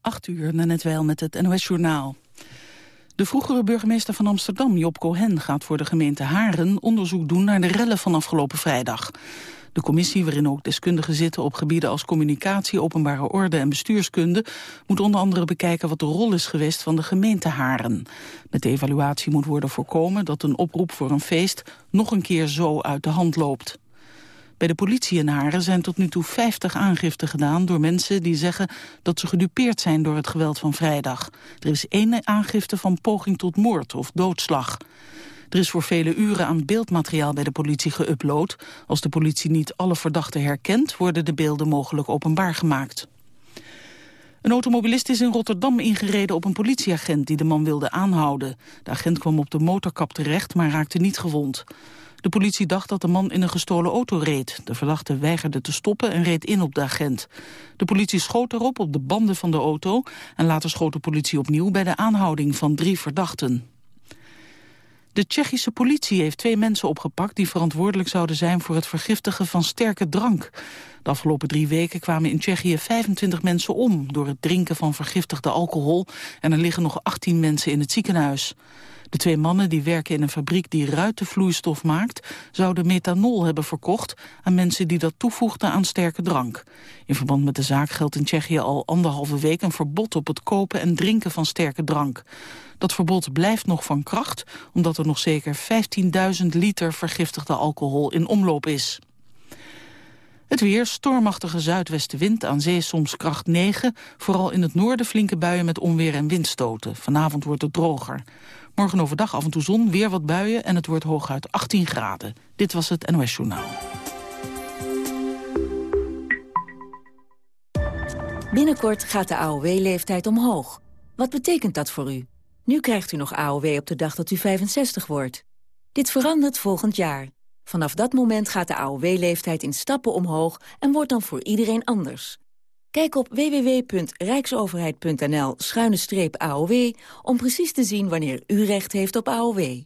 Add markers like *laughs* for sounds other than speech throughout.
8 uur, net wel met het NOS-journaal. De vroegere burgemeester van Amsterdam, Job Cohen, gaat voor de gemeente Haren onderzoek doen naar de rellen van afgelopen vrijdag. De commissie, waarin ook deskundigen zitten op gebieden als communicatie, openbare orde en bestuurskunde, moet onder andere bekijken wat de rol is geweest van de gemeente Haren. Met de evaluatie moet worden voorkomen dat een oproep voor een feest nog een keer zo uit de hand loopt. Bij de politie in Haren zijn tot nu toe 50 aangiften gedaan door mensen die zeggen dat ze gedupeerd zijn door het geweld van vrijdag. Er is één aangifte van poging tot moord of doodslag. Er is voor vele uren aan beeldmateriaal bij de politie geüpload. Als de politie niet alle verdachten herkent, worden de beelden mogelijk openbaar gemaakt. Een automobilist is in Rotterdam ingereden op een politieagent die de man wilde aanhouden. De agent kwam op de motorkap terecht, maar raakte niet gewond. De politie dacht dat de man in een gestolen auto reed. De verdachte weigerde te stoppen en reed in op de agent. De politie schoot erop op de banden van de auto... en later schoot de politie opnieuw bij de aanhouding van drie verdachten. De Tsjechische politie heeft twee mensen opgepakt... die verantwoordelijk zouden zijn voor het vergiftigen van sterke drank. De afgelopen drie weken kwamen in Tsjechië 25 mensen om... door het drinken van vergiftigde alcohol... en er liggen nog 18 mensen in het ziekenhuis. De twee mannen die werken in een fabriek die ruitenvloeistof maakt... zouden methanol hebben verkocht aan mensen die dat toevoegden aan sterke drank. In verband met de zaak geldt in Tsjechië al anderhalve week... een verbod op het kopen en drinken van sterke drank. Dat verbod blijft nog van kracht, omdat er nog zeker 15.000 liter vergiftigde alcohol in omloop is. Het weer, stormachtige zuidwestenwind, aan zee soms kracht 9. Vooral in het noorden flinke buien met onweer en windstoten. Vanavond wordt het droger. Morgen overdag af en toe zon, weer wat buien en het wordt hooguit 18 graden. Dit was het NOS Journaal. Binnenkort gaat de AOW-leeftijd omhoog. Wat betekent dat voor u? Nu krijgt u nog AOW op de dag dat u 65 wordt. Dit verandert volgend jaar. Vanaf dat moment gaat de AOW-leeftijd in stappen omhoog en wordt dan voor iedereen anders. Kijk op www.rijksoverheid.nl-aow om precies te zien wanneer u recht heeft op AOW.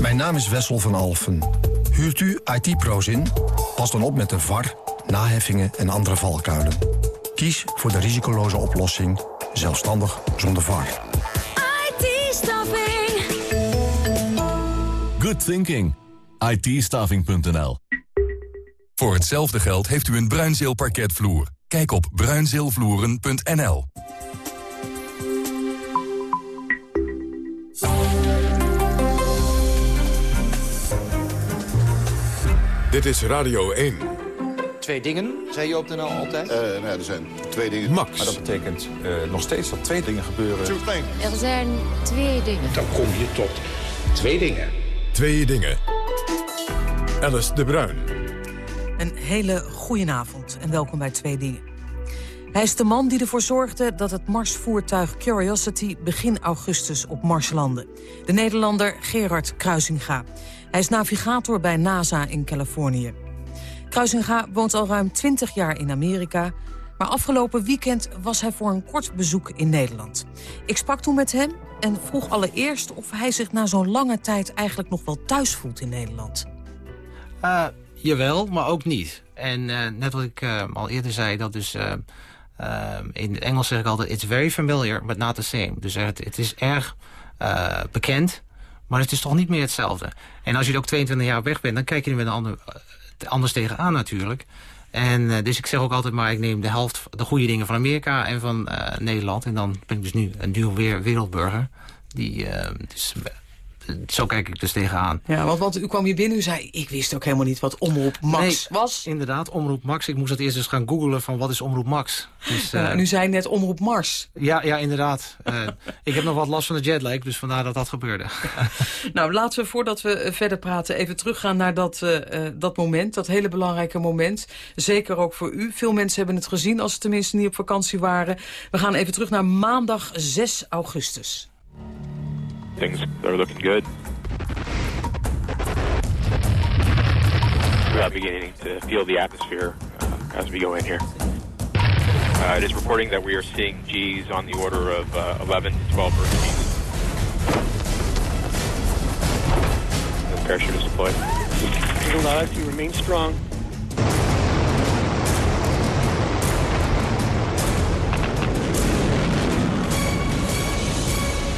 Mijn naam is Wessel van Alfen. Huurt u IT-pro's in? Pas dan op met de VAR, naheffingen en andere valkuilen. Kies voor de risicoloze oplossing, zelfstandig zonder VAR. IT-staffing. Good thinking itstaving.nl Voor hetzelfde geld heeft u een Bruinzeel parketvloer. Kijk op bruinzeelvloeren.nl Dit is Radio 1. Twee dingen, zei je op de NL altijd? Uh, nou er zijn twee dingen. Max. Maar dat betekent uh, nog steeds dat twee dingen gebeuren. Er zijn twee dingen. Dan kom je tot twee dingen. Twee dingen. Alice de Bruin. Een hele goedenavond en welkom bij Twee Dingen. Hij is de man die ervoor zorgde dat het Marsvoertuig Curiosity begin augustus op Mars landde. De Nederlander Gerard Kruisinga. Hij is navigator bij NASA in Californië. Kruisinga woont al ruim 20 jaar in Amerika... maar afgelopen weekend was hij voor een kort bezoek in Nederland. Ik sprak toen met hem en vroeg allereerst of hij zich na zo'n lange tijd... eigenlijk nog wel thuis voelt in Nederland. Uh, jawel, maar ook niet. En uh, net wat ik uh, al eerder zei, dat dus... in het Engels zeg ik altijd... it's very familiar, but not the same. Dus het, het is erg bekend, maar het is toch niet meer hetzelfde. En als je ook 22 jaar weg bent, dan kijk je er met een ander, anders tegenaan natuurlijk. En dus ik zeg ook altijd maar, ik neem de helft, de goede dingen van Amerika en van Nederland. En dan ben ik dus nu een weer wereldburger. Die, dus, zo kijk ik dus tegenaan. Ja, want, want u kwam hier binnen, u zei... ik wist ook helemaal niet wat Omroep Max nee, was. inderdaad, Omroep Max. Ik moest dat eerst eens gaan googlen van wat is Omroep Max. Dus, ja, en u zei net Omroep Mars. Ja, ja inderdaad. uh, ik heb nog wat last van de jetlag, dus vandaar dat dat gebeurde. *laughs* nou, laten we voordat we verder praten even teruggaan naar dat, uh, dat moment. Dat hele belangrijke moment. Zeker ook voor u. Veel mensen hebben het gezien als ze tenminste niet op vakantie waren. We gaan even terug naar maandag 6 augustus. Things are looking good. We are beginning to feel the atmosphere uh, as we go in here. Uh, it is reporting that we are seeing G's on the order of uh, 11 to 12 Earth G's. The parachute is deployed. Eagle 9, you remain strong.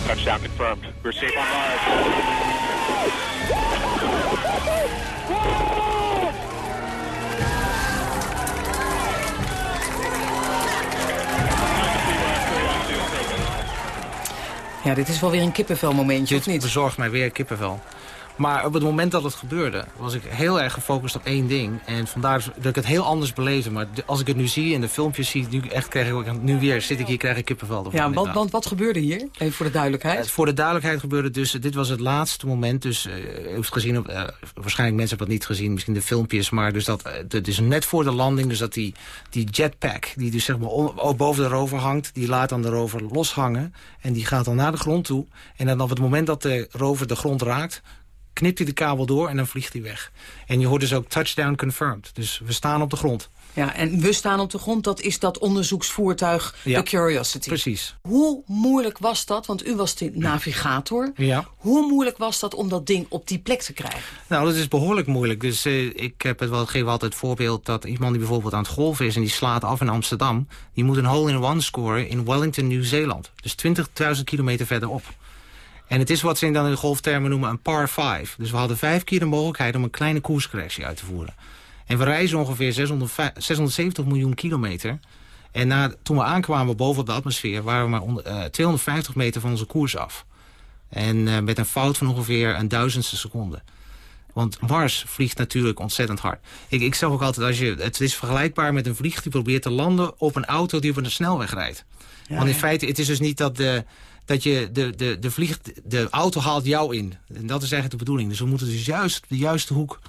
Touchdown confirmed. We're safe on Mars. Ja, dit is wel weer een kippenvelmomentje, Dit of niet? bezorgt mij weer kippenvel. Maar op het moment dat het gebeurde, was ik heel erg gefocust op één ding. En vandaar dat ik het heel anders beleefde. Maar als ik het nu zie en de filmpjes zie, nu echt krijg ik nu weer zit ik hier, krijg ik kippenvel. ervan, Ja, want, wat gebeurde hier? Even voor de duidelijkheid. Eh, voor de duidelijkheid gebeurde dus, dit was het laatste moment. Dus eh, u heeft gezien, op, eh, waarschijnlijk mensen hebben het niet gezien, misschien de filmpjes. Maar dus dat, het is net voor de landing, dus dat die, die jetpack, die dus zeg maar on- boven de rover hangt, die laat dan de rover loshangen. En die gaat dan naar de grond toe. En dan op het moment dat de rover de grond raakt, knipt hij de kabel door en dan vliegt hij weg. En je hoort dus ook touchdown confirmed. Dus we staan op de grond. Ja, en we staan op de grond, dat is dat onderzoeksvoertuig, Ja, de Curiosity. Precies. Hoe moeilijk was dat, want u was de navigator. Ja. Hoe moeilijk was dat om dat ding op die plek te krijgen? Nou, dat is behoorlijk moeilijk. Dus eh, ik heb het wel, geef altijd het voorbeeld dat iemand die bijvoorbeeld aan het golven is... en die slaat af in Amsterdam... die moet een hole-in-one scoren in Wellington, Nieuw-Zeeland. Dus 20.000 kilometer verderop. En het is wat ze dan in de golftermen noemen een par 5. Dus we hadden vijf keer de mogelijkheid om een kleine koerscorrectie uit te voeren. En we reizen ongeveer 600, 670 miljoen kilometer. En na, toen we aankwamen boven de atmosfeer... waren we maar onder, eh, 250 meter van onze koers af. En eh, met een fout van ongeveer een duizendste seconde. Want Mars vliegt natuurlijk ontzettend hard. Ik, ik zeg ook altijd, als je, het is vergelijkbaar met een vlieg die probeert te landen op een auto die op een snelweg rijdt. Want in ja. feite, het is dus niet dat, de, dat je de, de, de, vlieg, de auto haalt jou in. En dat is eigenlijk de bedoeling. Dus we moeten dus juist de juiste hoek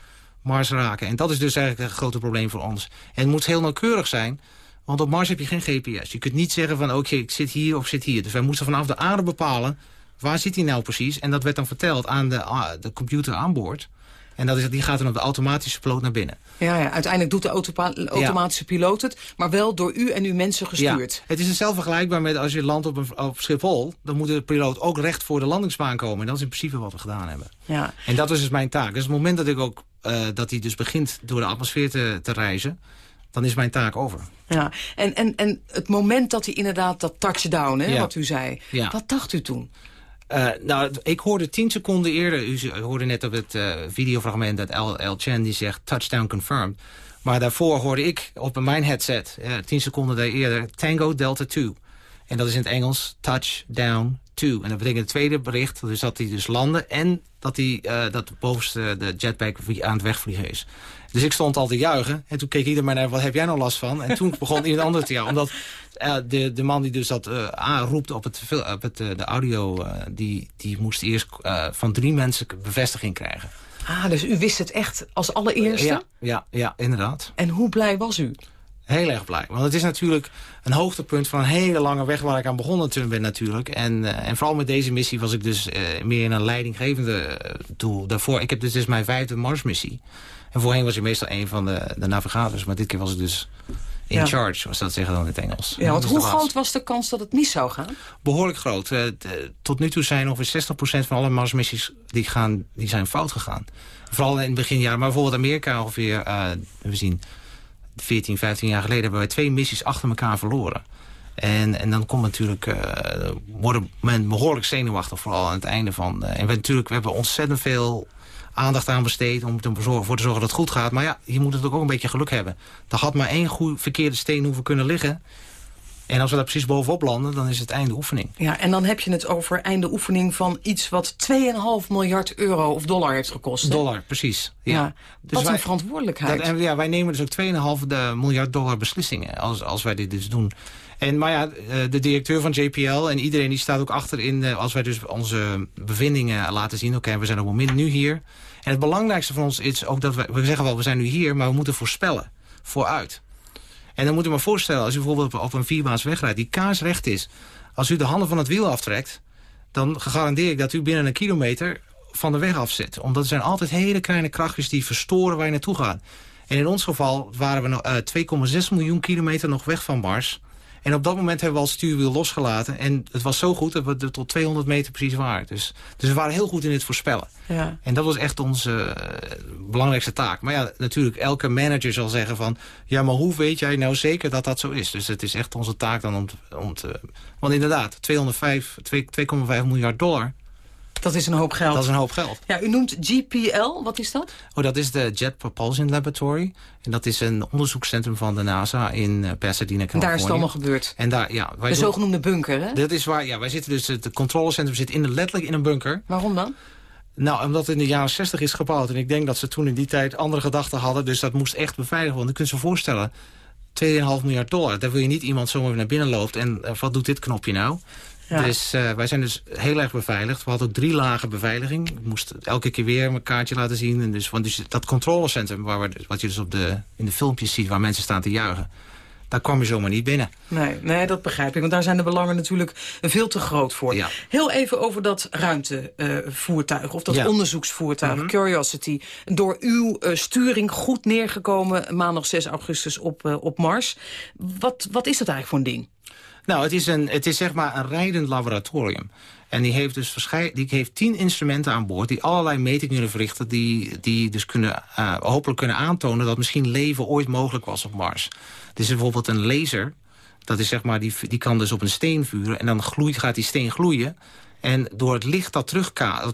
Mars raken. En dat is dus eigenlijk een grote probleem voor ons. En het moet heel nauwkeurig zijn. Want op Mars heb je geen GPS. Je kunt niet zeggen van oké, ik zit hier of zit hier. Dus wij moesten vanaf de aarde bepalen waar zit hij nou precies. En dat werd dan verteld aan de, de computer aan boord. En dat is, die gaat dan op de automatische piloot naar binnen. Ja, ja, uiteindelijk doet de automatische piloot het, maar wel door u en uw mensen gestuurd. Ja, het is hetzelfde vergelijkbaar met als je landt op, een, op Schiphol... dan moet de piloot ook recht voor de landingsbaan komen. En dat is in principe wat we gedaan hebben. Ja. En dat is dus mijn taak. Dus het moment dat ik ook eh, dat hij dus begint door de atmosfeer te, te reizen... dan is mijn taak over. Ja, en, en, en het moment dat hij inderdaad dat touchdown, hè, Ja. wat u zei, Ja. wat dacht u toen? Eh, nou, ik hoorde tien seconden eerder... U hoorde net op het eh, videofragment dat El Chen die zegt touchdown confirmed. Maar daarvoor hoorde ik op mijn headset, eh, tien seconden daar eerder... Tango Delta 2. En dat is in het Engels touchdown 2. En dat betekent het tweede bericht, dus dat hij dus landde... en dat, hij, dat bovenste de jetpack aan het wegvliegen is. Dus ik stond al te juichen. En toen keek iedereen mij naar, wat heb jij nou last van? En toen *laughs* begon iemand anders te juichen. Omdat eh, de, de man die dus dat eh aanroept op, het, op het, eh, de audio... die, die moest eerst van drie mensen bevestiging krijgen. Ah, dus u wist het echt als allereerste? Ja, ja, ja, inderdaad. En hoe blij was u? Heel erg blij. Want het is natuurlijk een hoogtepunt van een hele lange weg... waar ik aan begonnen toen ben natuurlijk. En, en vooral met deze missie was ik dus meer in een leidinggevende doel. Daarvoor, ik heb dus, is mijn vijfde Marsmissie. En voorheen was ik meestal een van de, de navigators. Maar dit keer was ik dus in Ja. charge, zoals dat zeggen dan in het Engels. Ja, want is hoe groot was de kans dat het mis zou gaan? Behoorlijk groot. Eh, tot nu toe zijn ongeveer 60% van alle Marsmissies die, gaan, die zijn fout gegaan. Vooral in het beginjaren. Maar bijvoorbeeld Amerika ongeveer, eh, we zien 14, 15 jaar geleden... hebben wij twee missies achter elkaar verloren. En, en dan komt natuurlijk, eh wordt men behoorlijk zenuwachtig vooral aan het einde van. en we, natuurlijk, we hebben ontzettend veel aandacht aan besteed om te bezorgen, voor te zorgen dat het goed gaat. Maar ja, je moet natuurlijk ook een beetje geluk hebben. Er had maar één goed verkeerde steen hoeven kunnen liggen. En als we daar precies bovenop landen, dan is het einde oefening. Ja, en dan heb je het over einde oefening van iets wat 2,5 miljard euro of dollar heeft gekost. hè? Dollar, precies. Ja. Ja, Dus wat wij- een verantwoordelijkheid. Dat, en ja, wij nemen dus ook 2,5 de miljard dollar beslissingen als, als wij dit dus doen. En, maar ja, eh, de directeur van JPL en iedereen die staat ook achter in... eh, als wij dus onze bevindingen laten zien. Oké, we zijn op het moment nu hier. En het belangrijkste van ons is ook dat we... We zeggen wel, we zijn nu hier, maar we moeten voorspellen. Vooruit. En dan moet u maar voorstellen, als u bijvoorbeeld op, een vierbaans wegrijdt... die kaarsrecht is. Als u de handen van het wiel aftrekt... dan garandeer ik dat u binnen een kilometer van de weg af zit. Omdat er zijn altijd hele kleine krachtjes die verstoren waar je naartoe gaat. En in ons geval waren we nog, eh, 2,6 miljoen kilometer nog weg van Mars. En op dat moment hebben we al het stuurwiel losgelaten. En het was zo goed dat we er tot 200 meter precies waren. Dus, dus we waren heel goed in het voorspellen. Ja. En dat was echt onze uh, belangrijkste taak. Maar ja, natuurlijk, elke manager zal zeggen van... ja, maar hoe weet jij nou zeker dat dat zo is? Dus het is echt onze taak dan om te... Om te want inderdaad, 205, 2,5 miljard dollar... Dat is een hoop geld. Dat is een hoop geld. Ja, u noemt GPL, wat is dat? Oh, dat is de Jet Propulsion Laboratory. En dat is een onderzoekscentrum van de NASA in uh, Pasadena, Californië. Daar is het allemaal gebeurd. En daar, ja. Wij de zogenoemde bunker, hè? Dat is waar, ja. Wij zitten dus, het controlecentrum zit in de, letterlijk in een bunker. Waarom dan? Nou, omdat het in de jaren 60 is gebouwd. En ik denk dat ze toen in die tijd andere gedachten hadden. Dus dat moest echt beveiligd worden. Je kunt je voorstellen, 2,5 miljard dollar. Daar wil je niet iemand zomaar naar binnen loopt. En uh, wat doet dit knopje nou? Ja. Dus uh, wij zijn dus heel erg beveiligd. We hadden ook drie lagen beveiliging. Ik moest elke keer weer mijn kaartje laten zien. En dus, want dus dat controlecentrum, waar we, wat je dus op de, in de filmpjes ziet... waar mensen staan te juichen... daar kwam je zomaar niet binnen. Nee, nee, dat begrijp ik. Want daar zijn de belangen natuurlijk veel te groot voor. Ja. Heel even over dat ruimtevoertuig. Uh, of dat Ja. onderzoeksvoertuig, Mhm. Curiosity. Door uw uh, sturing goed neergekomen maandag 6 augustus op, uh, op Mars. Wat, wat is dat eigenlijk voor een ding? Nou, het is, een, het is zeg maar een rijdend laboratorium. En die heeft dus die heeft tien instrumenten aan boord... die allerlei metingen verrichten... die, die dus kunnen, uh, hopelijk kunnen aantonen... dat misschien leven ooit mogelijk was op Mars. Er is bijvoorbeeld een laser... Dat is zeg maar, die, die kan dus op een steen vuren... en dan gloeit, gaat die steen gloeien... En door het licht dat,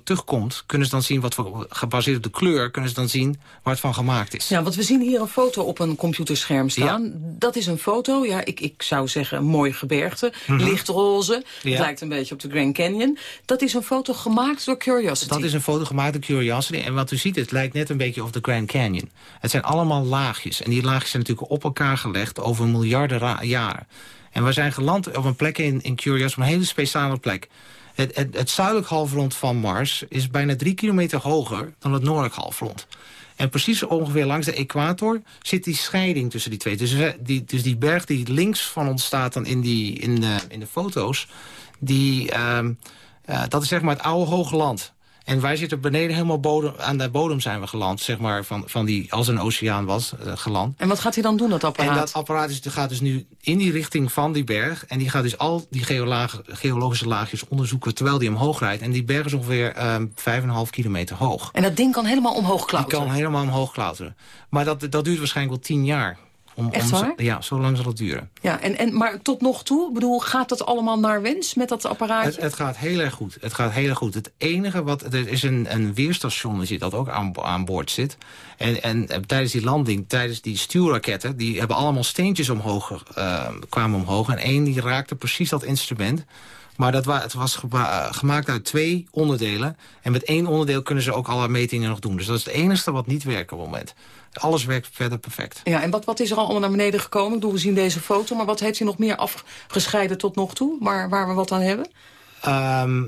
terugkomt, kunnen ze dan zien, wat voor, gebaseerd op de kleur, kunnen ze dan zien waar het van gemaakt is. Ja, want we zien hier een foto op een computerscherm staan. Dat is een foto, ja, ik, ik zou zeggen een mooi gebergte. Mhm. Lichtroze, Ja. het lijkt een beetje op de Grand Canyon. Dat is een foto gemaakt door Curiosity. Dat is een foto gemaakt door Curiosity. En wat u ziet, het lijkt net een beetje op de Grand Canyon. Het zijn allemaal laagjes. En die laagjes zijn natuurlijk op elkaar gelegd over miljarden jaren. En we zijn geland op een plek in, in Curiosity, een hele speciale plek. Het, het, het zuidelijk halfrond van Mars is bijna drie kilometer hoger dan het noordelijk halfrond. En precies ongeveer langs de equator zit die scheiding tussen die twee. Dus, eh, die, dus die berg die links van ons staat dan in, die, in, de, in de foto's... Die, ehm, eh, dat is zeg maar het oude hoge land. En wij zitten beneden helemaal bodem, aan de bodem zijn we geland. Zeg maar van, van die, als een oceaan was, eh, geland. En wat gaat hij dan doen, dat apparaat? En dat apparaat is, gaat dus nu in die richting van die berg. En die gaat dus al die geologische laagjes onderzoeken... terwijl die omhoog rijdt. En die berg is ongeveer ehm 5,5 kilometer hoog. En dat ding kan helemaal omhoog Die klauteren. kan helemaal omhoog klauteren. Maar dat, dat duurt waarschijnlijk wel tien jaar. Om, Echt om, waar? Ja, zo lang zal het duren. Ja, en, en, maar tot nog toe, bedoel, gaat dat allemaal naar wens met dat apparaatje? Het, het gaat heel erg goed. Het gaat heel erg goed. Het enige wat... Er is een, een weerstation dat ook aan, aan boord zit. En, en, eh, tijdens die landing, tijdens die stuurraketten... die hebben allemaal steentjes omhoog, eh, kwamen omhoog. En één die raakte precies dat instrument. Maar dat wa het was eh, gemaakt uit twee onderdelen. En met één onderdeel kunnen ze ook alle metingen nog doen. Dus dat is het enige wat niet werkt op het moment. Alles werkt verder perfect. Ja, en wat, wat is er allemaal naar beneden gekomen? Ik bedoel, we zien deze foto, maar wat heeft hij nog meer afgescheiden tot nog toe? Waar, waar we wat aan hebben? Ehm,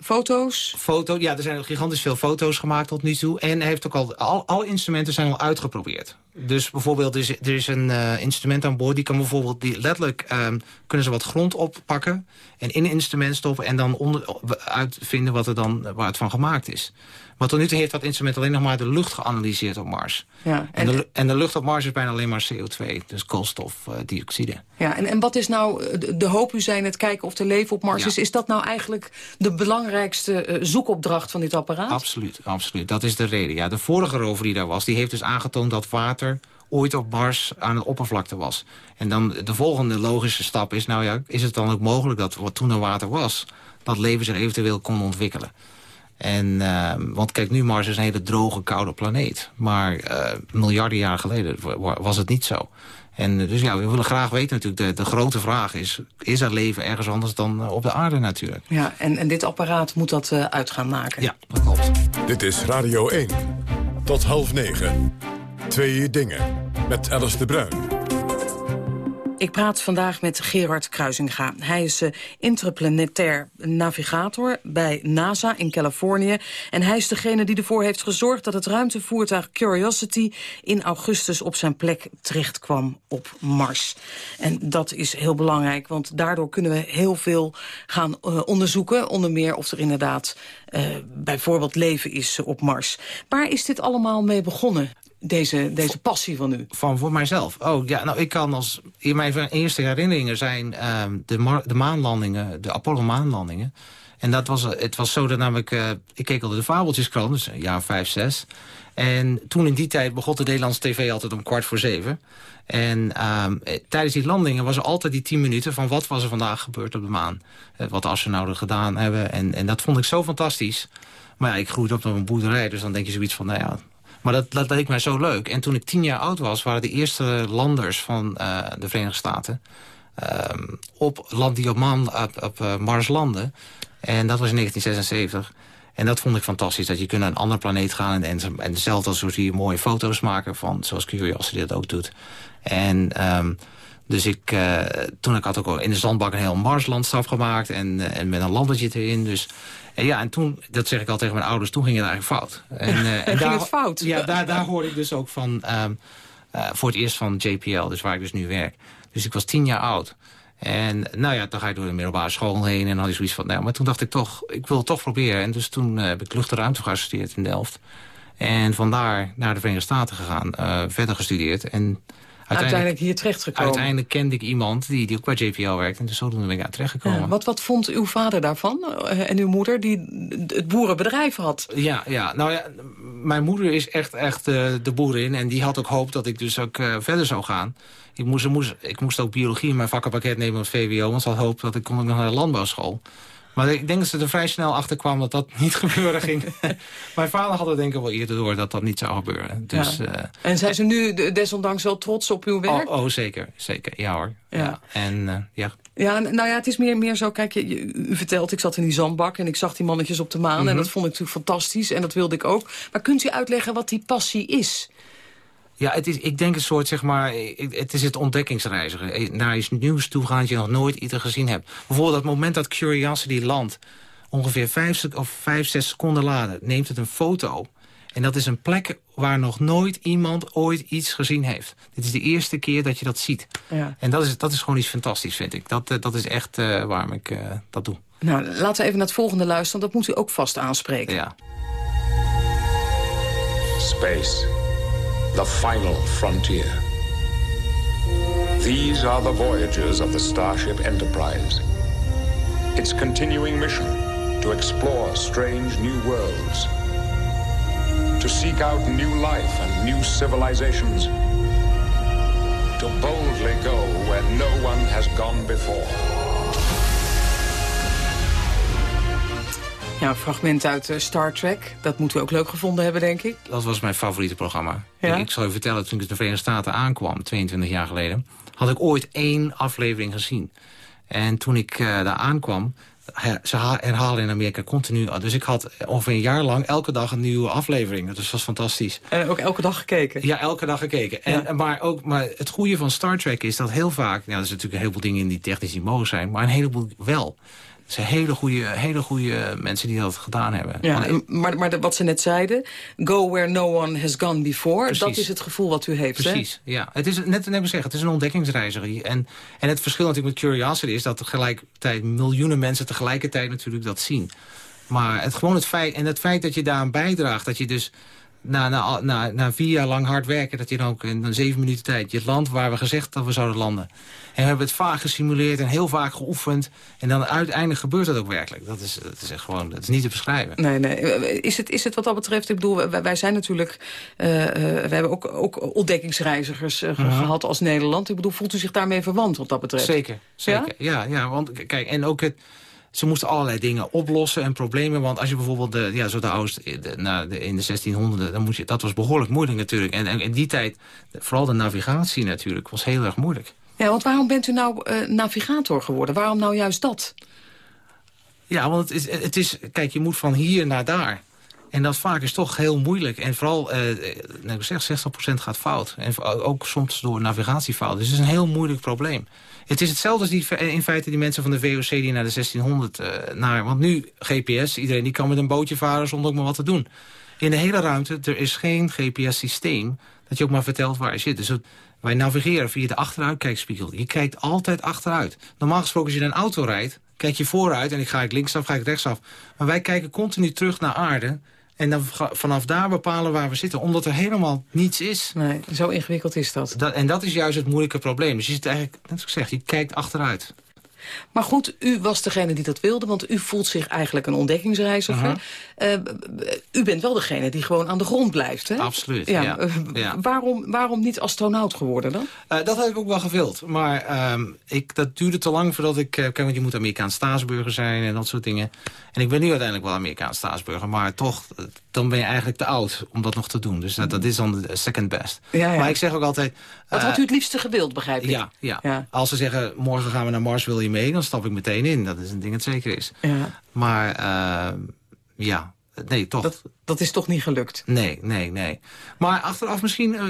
Foto's? Foto, ja, er zijn gigantisch veel foto's gemaakt tot nu toe. En hij heeft ook al, al alle instrumenten zijn al uitgeprobeerd. Dus bijvoorbeeld, er is, er is een eh, instrument aan boord... die kan bijvoorbeeld die letterlijk ehm, kunnen ze wat grond oppakken... en in een instrument stoppen en dan onder, uitvinden wat er dan, waar het van gemaakt is. Maar tot nu toe heeft dat instrument alleen nog maar de lucht geanalyseerd op Mars. Ja, En, de, en de lucht op Mars is bijna alleen maar CO2, dus koolstofdioxide. Ja, en, en wat is nou eh, de, de hoop? U zei net kijken of er leven op Mars Ja. is. Is dat nou eigenlijk de belangrijkste eh, zoekopdracht van dit apparaat? Absoluut, absoluut. Dat is de reden. Ja, de vorige rover die daar was, die heeft dus aangetoond dat water ooit op Mars aan de oppervlakte was. En dan de volgende logische stap is, nou ja, is het dan ook mogelijk dat wat toen er water was, dat leven zich eventueel kon ontwikkelen. En, eh, want kijk, nu Mars is een hele droge, koude planeet. Maar eh, miljarden jaren geleden wa- wa- was het niet zo. En eh, dus ja, we willen graag weten natuurlijk, de, de grote vraag is... is er leven ergens anders dan eh, op de aarde natuurlijk? Ja, en, en dit apparaat moet dat eh, uit gaan maken. Ja, dat klopt. Dit is Radio 1. Tot half negen. Twee dingen. Met Alice de Bruin. Ik praat vandaag met Gerard Kruisinga. Hij is eh, interplanetair navigator bij NASA in Californië. En hij is degene die ervoor heeft gezorgd dat het ruimtevoertuig Curiosity in augustus op zijn plek terechtkwam op Mars. En dat is heel belangrijk, want daardoor kunnen we heel veel gaan eh, onderzoeken. Onder meer of er inderdaad eh, bijvoorbeeld leven is op Mars. Waar is dit allemaal mee begonnen? Deze, deze passie van u? Van voor mijzelf. Oh ja, nou ik kan als... In mijn eerste herinneringen zijn ehm, de, de maanlandingen, de Apollo-maanlandingen. En dat was, het was zo dat namelijk... Uh, ik keek al de fabeltjeskrant, dus een jaar vijf, zes. En toen in die tijd begon de Nederlandse tv altijd om kwart voor zeven. En uh, tijdens die landingen was er altijd die tien minuten... van wat was er vandaag gebeurd op de maan. Uh, wat de astronauten gedaan hebben. En, en dat vond ik zo fantastisch. Maar ja, ik groeide op op een boerderij, dus dan denk je zoiets van... nou ja, maar dat, dat leek mij zo leuk. En toen ik tien jaar oud was, waren de eerste landers van uh, de Verenigde Staten... Uh, op land die op, op, uh, Mars landen. En dat was in 1976. En dat vond ik fantastisch, dat je kunt naar een andere planeet gaan... en, en, en zelf als zie mooie foto's maken van, zoals Curiosity dat ook doet. En um, dus ik, uh, toen ik had ook in de zandbak een heel Marslandstaf gemaakt... en, en met een landertje erin, dus... En ja, en toen, dat zeg ik al tegen mijn ouders, toen ging het eigenlijk fout. *laughs* En, uh, en, ging daar, het fout? Ja, daar, daar hoorde ik dus ook van, um, uh, voor het eerst van JPL, dus waar ik dus nu werk. Dus ik was tien jaar oud. En nou ja, dan ga je door de middelbare school heen en dan had je zoiets van... Nou, maar toen dacht ik toch, ik wil het toch proberen. En dus toen uh, heb ik lucht- en ruimte gestudeerd in Delft. En vandaar naar de Verenigde Staten gegaan, verder gestudeerd. En uiteindelijk, hier terechtgekomen. Uiteindelijk kende ik iemand die, die ook bij JPL werkte. En dus zodoende ben ik daar terechtgekomen. Ja, wat, wat vond uw vader daarvan uh, en uw moeder die het boerenbedrijf had? Ja, ja, nou ja, mijn moeder is echt, echt uh, de boerin. En die had ook hoop dat ik dus ook uh, verder zou gaan. Ik moest, moest, ik moest ook biologie in mijn vakkenpakket nemen op VWO. Want ze had hoop dat ik kon nog naar de landbouwschool. Maar ik denk dat ze er vrij snel achter kwam dat dat *laughs* niet gebeuren ging. *laughs* Mijn vader had er denk ik wel eerder door dat dat niet zou gebeuren. Dus, ja. uh, en zijn ze nu desondanks wel trots op uw werk? Oh, oh zeker, zeker. Ja hoor. Ja. ja. En uh, ja. Ja, nou ja, het is meer, meer zo, kijk, je, u vertelt, ik zat in die zandbak en ik zag die mannetjes op de maan. Mm -hmm. En dat vond ik natuurlijk fantastisch en dat wilde ik ook. Maar kunt u uitleggen wat die passie is? Ja, het is, ik denk een soort, zeg maar, het is het ontdekkingsreizigen. Naar iets nieuws toe gaan dat je nog nooit iets gezien hebt. Bijvoorbeeld dat moment dat Curiosity landt, ongeveer vijf of vijf, zes seconden later, neemt het een foto. En dat is een plek waar nog nooit iemand ooit iets gezien heeft. Dit is de eerste keer dat je dat ziet. Ja. En dat is, dat is gewoon iets fantastisch, vind ik. Dat, dat is echt uh, waarom ik uh, dat doe. Nou, laten we even naar het volgende luisteren. Dat moet u ook vast aanspreken. Ja. Space. The final frontier. These are the voyages of the Starship Enterprise. Its continuing mission to explore strange new worlds, to seek out new life and new civilizations, to boldly go where no one has gone before. Ja, een fragment uit uh, Star Trek. Dat moet u ook leuk gevonden hebben, denk ik. Dat was mijn favoriete programma. Ja? Ik zal je vertellen, toen ik de Verenigde Staten aankwam, 22 jaar geleden... had ik ooit één aflevering gezien. En toen ik uh, daar aankwam, ze herhalen in Amerika continu. Dus ik had ongeveer een jaar lang elke dag een nieuwe aflevering. Dat was fantastisch. En ook elke dag gekeken? Ja, elke dag gekeken. En, ja. maar, ook, maar het goede van Star Trek is dat heel vaak... Nou, er zijn natuurlijk een heleboel dingen in die technisch niet mogen zijn... maar een heleboel wel zijn hele goede, hele goede mensen die dat gedaan hebben. Ja, maar, maar de, wat ze net zeiden, go where no one has gone before... Precies. dat is het gevoel wat u heeft, Precies, hè? ja. Het is net, net zeggen, het is een ontdekkingsreiziger. En, en het verschil natuurlijk met Curiosity is dat tegelijkertijd miljoenen mensen tegelijkertijd natuurlijk dat zien. Maar het, gewoon het feit, en het feit dat je daaraan bijdraagt, dat je dus na, na, na, na vier jaar lang hard werken... dat je dan ook in zeven minuten tijd... je het land waar we gezegd dat we zouden landen. En we hebben het vaak gesimuleerd en heel vaak geoefend. En dan uiteindelijk gebeurt dat ook werkelijk. Dat is, dat is echt gewoon, dat is niet te beschrijven. Nee, nee. Is het, is het wat dat betreft, ik bedoel, wij, wij zijn natuurlijk... Uh, uh, we hebben ook, ook ontdekkingsreizigers uh, uh-huh. gehad als Nederland. Ik bedoel, voelt u zich daarmee verwant wat dat betreft? Zeker, zeker. Ja, ja, ja want kijk, en ook het ze moesten allerlei dingen oplossen en problemen. Want als je bijvoorbeeld, de, ja, zo de oudste, de, de, in de 1600, dan moest je, dat was behoorlijk moeilijk natuurlijk. En, en in die tijd, vooral de navigatie natuurlijk, was heel erg moeilijk. Ja, want waarom bent u nou uh, navigator geworden? Waarom nou juist dat? Ja, want het is, het is, kijk, je moet van hier naar daar. En dat vaak is toch heel moeilijk. En vooral, uh, nou, ik zeg, 60% gaat fout. En ook soms door navigatiefout. Dus het is een heel moeilijk probleem. Het is hetzelfde als die, in feite die mensen van de VOC die naar de 1600 uh, naar... Want nu GPS, iedereen die kan met een bootje varen zonder ook maar wat te doen. In de hele ruimte, er is geen GPS-systeem dat je ook maar vertelt waar je zit. Dus wij navigeren via de achteruitkijkspiegel. Je kijkt altijd achteruit. Normaal gesproken als je in een auto rijdt, kijk je vooruit... en ik ga ik linksaf, ga ik rechtsaf. Maar wij kijken continu terug naar aarde... En dan vanaf daar bepalen waar we zitten. Omdat er helemaal niets is. Nee, zo ingewikkeld is dat. dat en dat is juist het moeilijke probleem. Dus je zit eigenlijk, net zoals ik zeg, je kijkt achteruit. Maar goed, u was degene die dat wilde, want u voelt zich eigenlijk een ontdekkingsreiziger. Uh, u bent wel degene die gewoon aan de grond blijft, hè? Absoluut, ja. ja. Waarom, waarom niet astronaut geworden dan? Uh, dat had ik ook wel gewild. Maar ehm, ik, dat duurde te lang voordat ik... kijk, want je moet Amerikaans staatsburger zijn en dat soort dingen. En ik ben nu uiteindelijk wel Amerikaans staatsburger. Maar toch, dan ben je eigenlijk te oud om dat nog te doen. Dus dat, dat is dan de second best. Ja, maar ik zeg ook altijd... Wat had u het liefste gewild, begrijp ik? Ja, ja, Als ze zeggen, morgen gaan we naar Mars, wil je mee? Dan stap ik meteen in. Dat is een ding dat zeker is. Ja. Maar uh, ja, nee, toch. Dat, dat, is toch niet gelukt? Nee, nee, nee. Maar achteraf misschien, uh,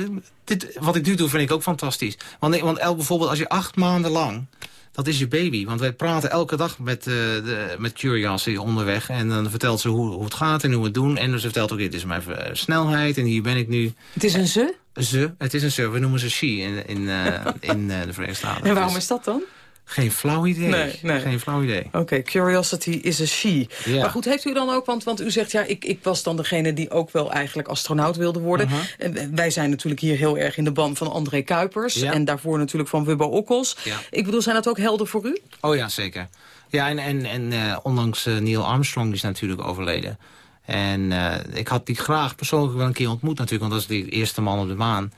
dit, wat ik nu doe vind ik ook fantastisch. Want, want El, bijvoorbeeld als je acht maanden lang dat is je baby. Want wij praten elke dag met, uh, de, met Curiosity onderweg. En dan vertelt ze hoe, hoe het gaat en hoe we het doen. En ze vertelt ook, dit is mijn snelheid en hier ben ik nu. Het is een ze? Ze, het is een ze. We noemen ze she in, in, uh, *laughs* in uh, de Verenigde Staten. En waarom is dat dan? Geen flauw idee. Nee, nee. Geen flauw idee. Oké, curiosity is a she. Ja. Maar goed, heeft u dan ook, want, want u zegt... ja, ik, ik was dan degene die ook wel eigenlijk astronaut wilde worden. Uh -huh. Wij zijn natuurlijk hier heel erg in de band van André Kuipers... Ja. en daarvoor natuurlijk van Wubbo Okkels. Ja. Ik bedoel, zijn dat ook helden voor u? Oh ja, zeker. Ja, en, en, en uh, ondanks uh, Neil Armstrong is natuurlijk overleden. En uh, ik had die graag persoonlijk wel een keer ontmoet natuurlijk... want dat is de eerste man op de maan...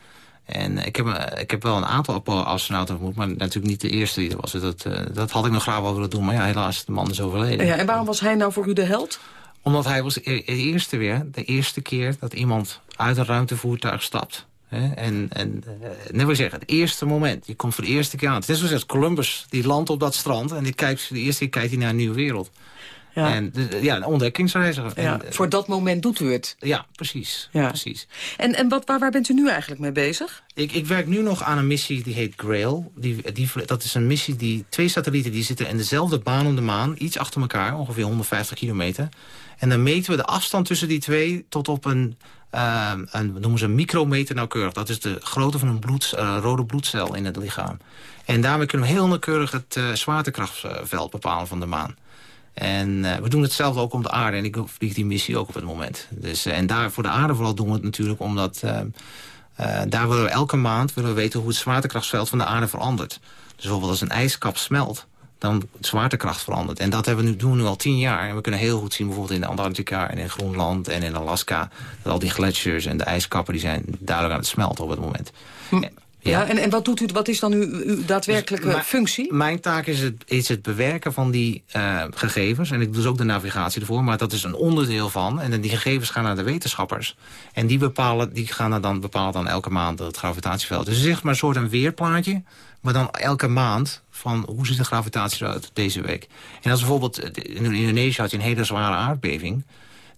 En ik heb, eh, ik heb wel een aantal astronauten ontmoet, maar natuurlijk niet de eerste die er was. Dat, uh, dat had ik nog graag wel willen doen, maar ja, helaas, de man is overleden. Ja, en waarom was hij nou voor u de held? Omdat hij was de eerste weer, de eerste keer dat iemand uit een ruimtevoertuig stapt. Hè? En, en uh, net wil zeggen, het eerste moment, je komt voor de eerste keer aan. Het is zoals Columbus, die landt op dat strand en die kijkt, de eerste keer kijkt hij naar een nieuwe wereld. Ja. En, ja, een ontdekkingsreiziger. Ja, voor dat moment doet u het? Ja, precies. Ja. precies. En, en wat, waar, waar bent u nu eigenlijk mee bezig? Ik, ik werk nu nog aan een missie die heet Grail. Die, die, dat is een missie die twee satellieten die zitten in dezelfde baan om de maan. Iets achter elkaar, ongeveer 150 kilometer. En dan meten we de afstand tussen die twee tot op een, uh, een noemen ze een micrometer nauwkeurig. Dat is de grootte van een bloed, uh, rode bloedcel in het lichaam. En daarmee kunnen we heel nauwkeurig het uh, zwaartekrachtveld bepalen van de maan. En uh, we doen hetzelfde ook om de aarde. En ik vlieg die missie ook op het moment. Dus, uh, en daar voor de aarde vooral doen we het natuurlijk omdat... Uh, daar willen we elke maand willen we weten hoe het zwaartekrachtsveld van de aarde verandert. Dus bijvoorbeeld als een ijskap smelt, dan zwaartekracht verandert. En dat hebben we nu, doen we nu al tien jaar. En we kunnen heel goed zien bijvoorbeeld in Antarctica en in Groenland en in Alaska... dat al die gletsjers en de ijskappen die zijn duidelijk aan het smelten op het moment. Ja, en, en wat, doet u, wat is dan uw, uw daadwerkelijke dus functie? Mijn taak is het, is het bewerken van die uh, gegevens. En ik doe dus ook de navigatie ervoor, maar dat is een onderdeel van. En die gegevens gaan naar de wetenschappers. En die, bepalen, die gaan dan, bepalen dan elke maand het gravitatieveld. Dus het is zeg maar een soort een weerplaatje. Maar dan elke maand van hoe ziet de gravitatie eruit deze week. En als bijvoorbeeld in Indonesië had je een hele zware aardbeving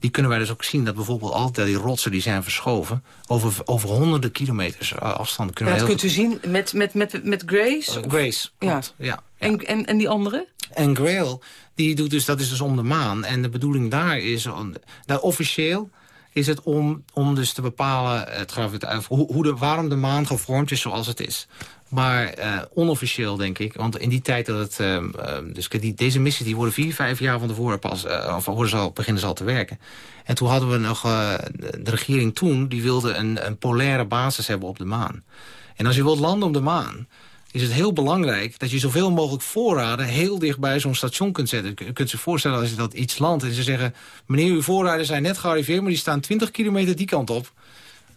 die kunnen wij dus ook zien dat bijvoorbeeld altijd die rotsen die zijn verschoven... over, over honderden kilometers eh, afstand kunnen ja, Dat kunt u zien met, met, met, met Grace? Uh, Grace, ja. ja. En, en, en die andere? En Grail, die doet dus, dat is dus om de maan. En de bedoeling daar is, daar officieel is het om, om dus te bepalen het, hoe, hoe de, waarom de maan gevormd is zoals het is. Maar uh, onofficieel, denk ik. Want in die tijd dat het... Uh, dus die, deze missies die worden vier, vijf jaar van tevoren pas... Uh, of ze al, beginnen ze al te werken. En toen hadden we nog... de regering toen, die wilde een, een polaire basis hebben op de maan. En als je wilt landen op de maan is het heel belangrijk dat je zoveel mogelijk voorraden... heel dicht bij zo'n station kunt zetten. Je kunt je voorstellen als je dat iets landt en ze zeggen... meneer, uw voorraden zijn net gearriveerd... maar die staan 20 kilometer die kant op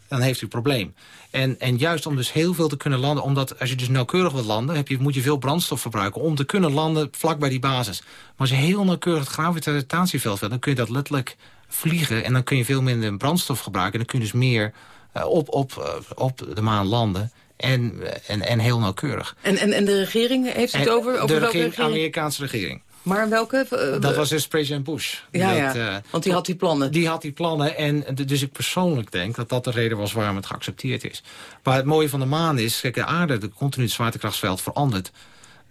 dan heeft u een probleem. En, en juist om dus heel veel te kunnen landen... omdat als je dus nauwkeurig wilt landen... Heb je, moet je veel brandstof verbruiken om te kunnen landen vlak bij die basis. Maar als je heel nauwkeurig het gravitatieveld hebt... dan kun je dat letterlijk vliegen... en dan kun je veel minder brandstof gebruiken... en dan kun je dus meer uh, op, op, uh, op de maan landen... En, en, en heel nauwkeurig. En, en, en de regering heeft het over? over de welke regering? Amerikaanse regering. Maar welke? Uh, dat was dus president Bush. Ja, dat, ja. Uh, want die had die plannen. Die had die plannen. En dus ik persoonlijk denk dat dat de reden was waarom het geaccepteerd is. Maar het mooie van de maan is, kijk, de aarde, de continu zwaartekrachtsveld verandert.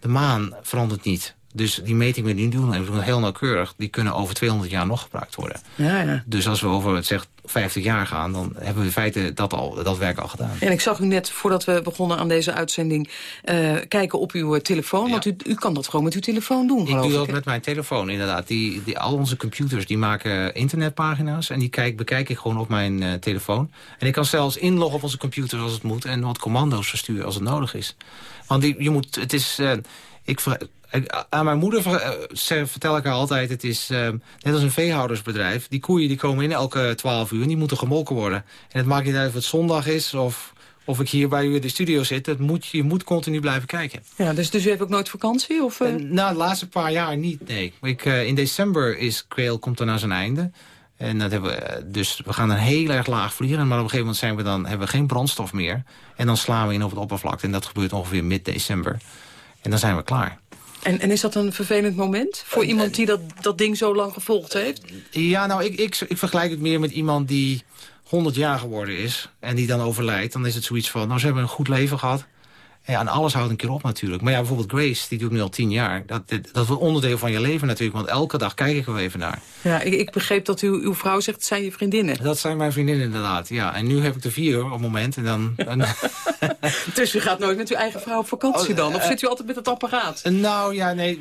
De maan verandert niet. Dus die metingen die we nu doen, en we doen het heel nauwkeurig... die kunnen over 200 jaar nog gebruikt worden. Ja, ja. Dus als we over zeg, 50 jaar gaan... dan hebben we in feite dat, al, dat werk al gedaan. En ik zag u net, voordat we begonnen aan deze uitzending... Uh, kijken op uw telefoon, want u, u kan dat gewoon met uw telefoon doen, Ik doe dat met mijn telefoon, inderdaad. Die, die, al onze computers die maken internetpagina's... en die kijk, bekijk ik gewoon op mijn uh, telefoon. En ik kan zelfs inloggen op onze computers als het moet... en wat commando's versturen als het nodig is. Want die, je moet, het is... Uh, ik, aan mijn moeder vertel ik haar altijd... het is uh, net als een veehoudersbedrijf. Die koeien die komen in elke twaalf uur en die moeten gemolken worden. En het maakt niet uit of het zondag is of, of ik hier bij u in de studio zit. Moet, je moet continu blijven kijken. Ja, dus, dus u hebt ook nooit vakantie? Of, uh... nou, de laatste paar jaar niet, nee. Ik, uh, in december is Quail komt er naar zijn einde. En dat hebben we, dus we gaan een heel erg laag vliegen. Maar op een gegeven moment zijn we dan, hebben we geen brandstof meer. En dan slaan we in op het oppervlak. En dat gebeurt ongeveer mid-december. En dan zijn we klaar. En, en is dat een vervelend moment voor uh, iemand die dat, dat ding zo lang gevolgd heeft? Ja, nou, ik, ik, ik vergelijk het meer met iemand die 100 jaar geworden is... en die dan overlijdt. Dan is het zoiets van, nou, ze hebben een goed leven gehad. Ja, en alles houdt een keer op natuurlijk. Maar ja, bijvoorbeeld Grace, die doet nu al tien jaar. Dat, dat, dat wordt onderdeel van je leven natuurlijk. Want elke dag kijk ik er even naar. Ja, ik, ik begreep dat u, uw vrouw zegt, het zijn je vriendinnen. Dat zijn mijn vriendinnen inderdaad, ja. En nu heb ik er vier op het moment. En dan, *laughs* dus u gaat nooit met uw eigen vrouw op vakantie dan? Of zit u altijd met het apparaat? Nou ja, nee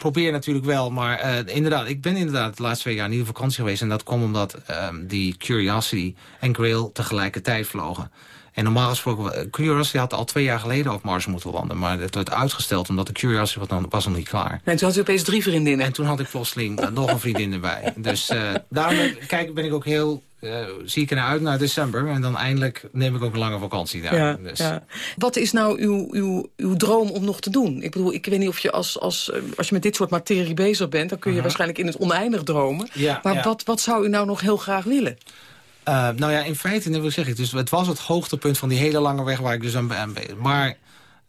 probeer natuurlijk wel, maar uh, inderdaad, ik ben inderdaad de laatste twee jaar niet op vakantie geweest. En dat kwam omdat um, die Curiosity en Grail tegelijkertijd vlogen. En normaal gesproken, Curiosity had al twee jaar geleden op Mars moeten landen. Maar het werd uitgesteld omdat de Curiosity was, dan, was nog niet klaar. En toen had u opeens drie vriendinnen. En toen had ik plotseling nog een vriendin erbij. *laughs* Dus uh, daarom kijk, ben ik ook heel uh, zie ik ernaar uit naar december. En dan eindelijk neem ik ook een lange vakantie daar. Ja, dus. ja. Wat is nou uw, uw, uw droom om nog te doen? Ik bedoel, ik weet niet of je als, als, als je met dit soort materie bezig bent... dan kun je uh -huh. waarschijnlijk in het oneindig dromen. Ja, maar. Wat, wat zou u nou nog heel graag willen? Uh, nou ja, in feite, wil ik zeggen, dus het was het hoogtepunt van die hele lange weg waar ik dus aan ben. Maar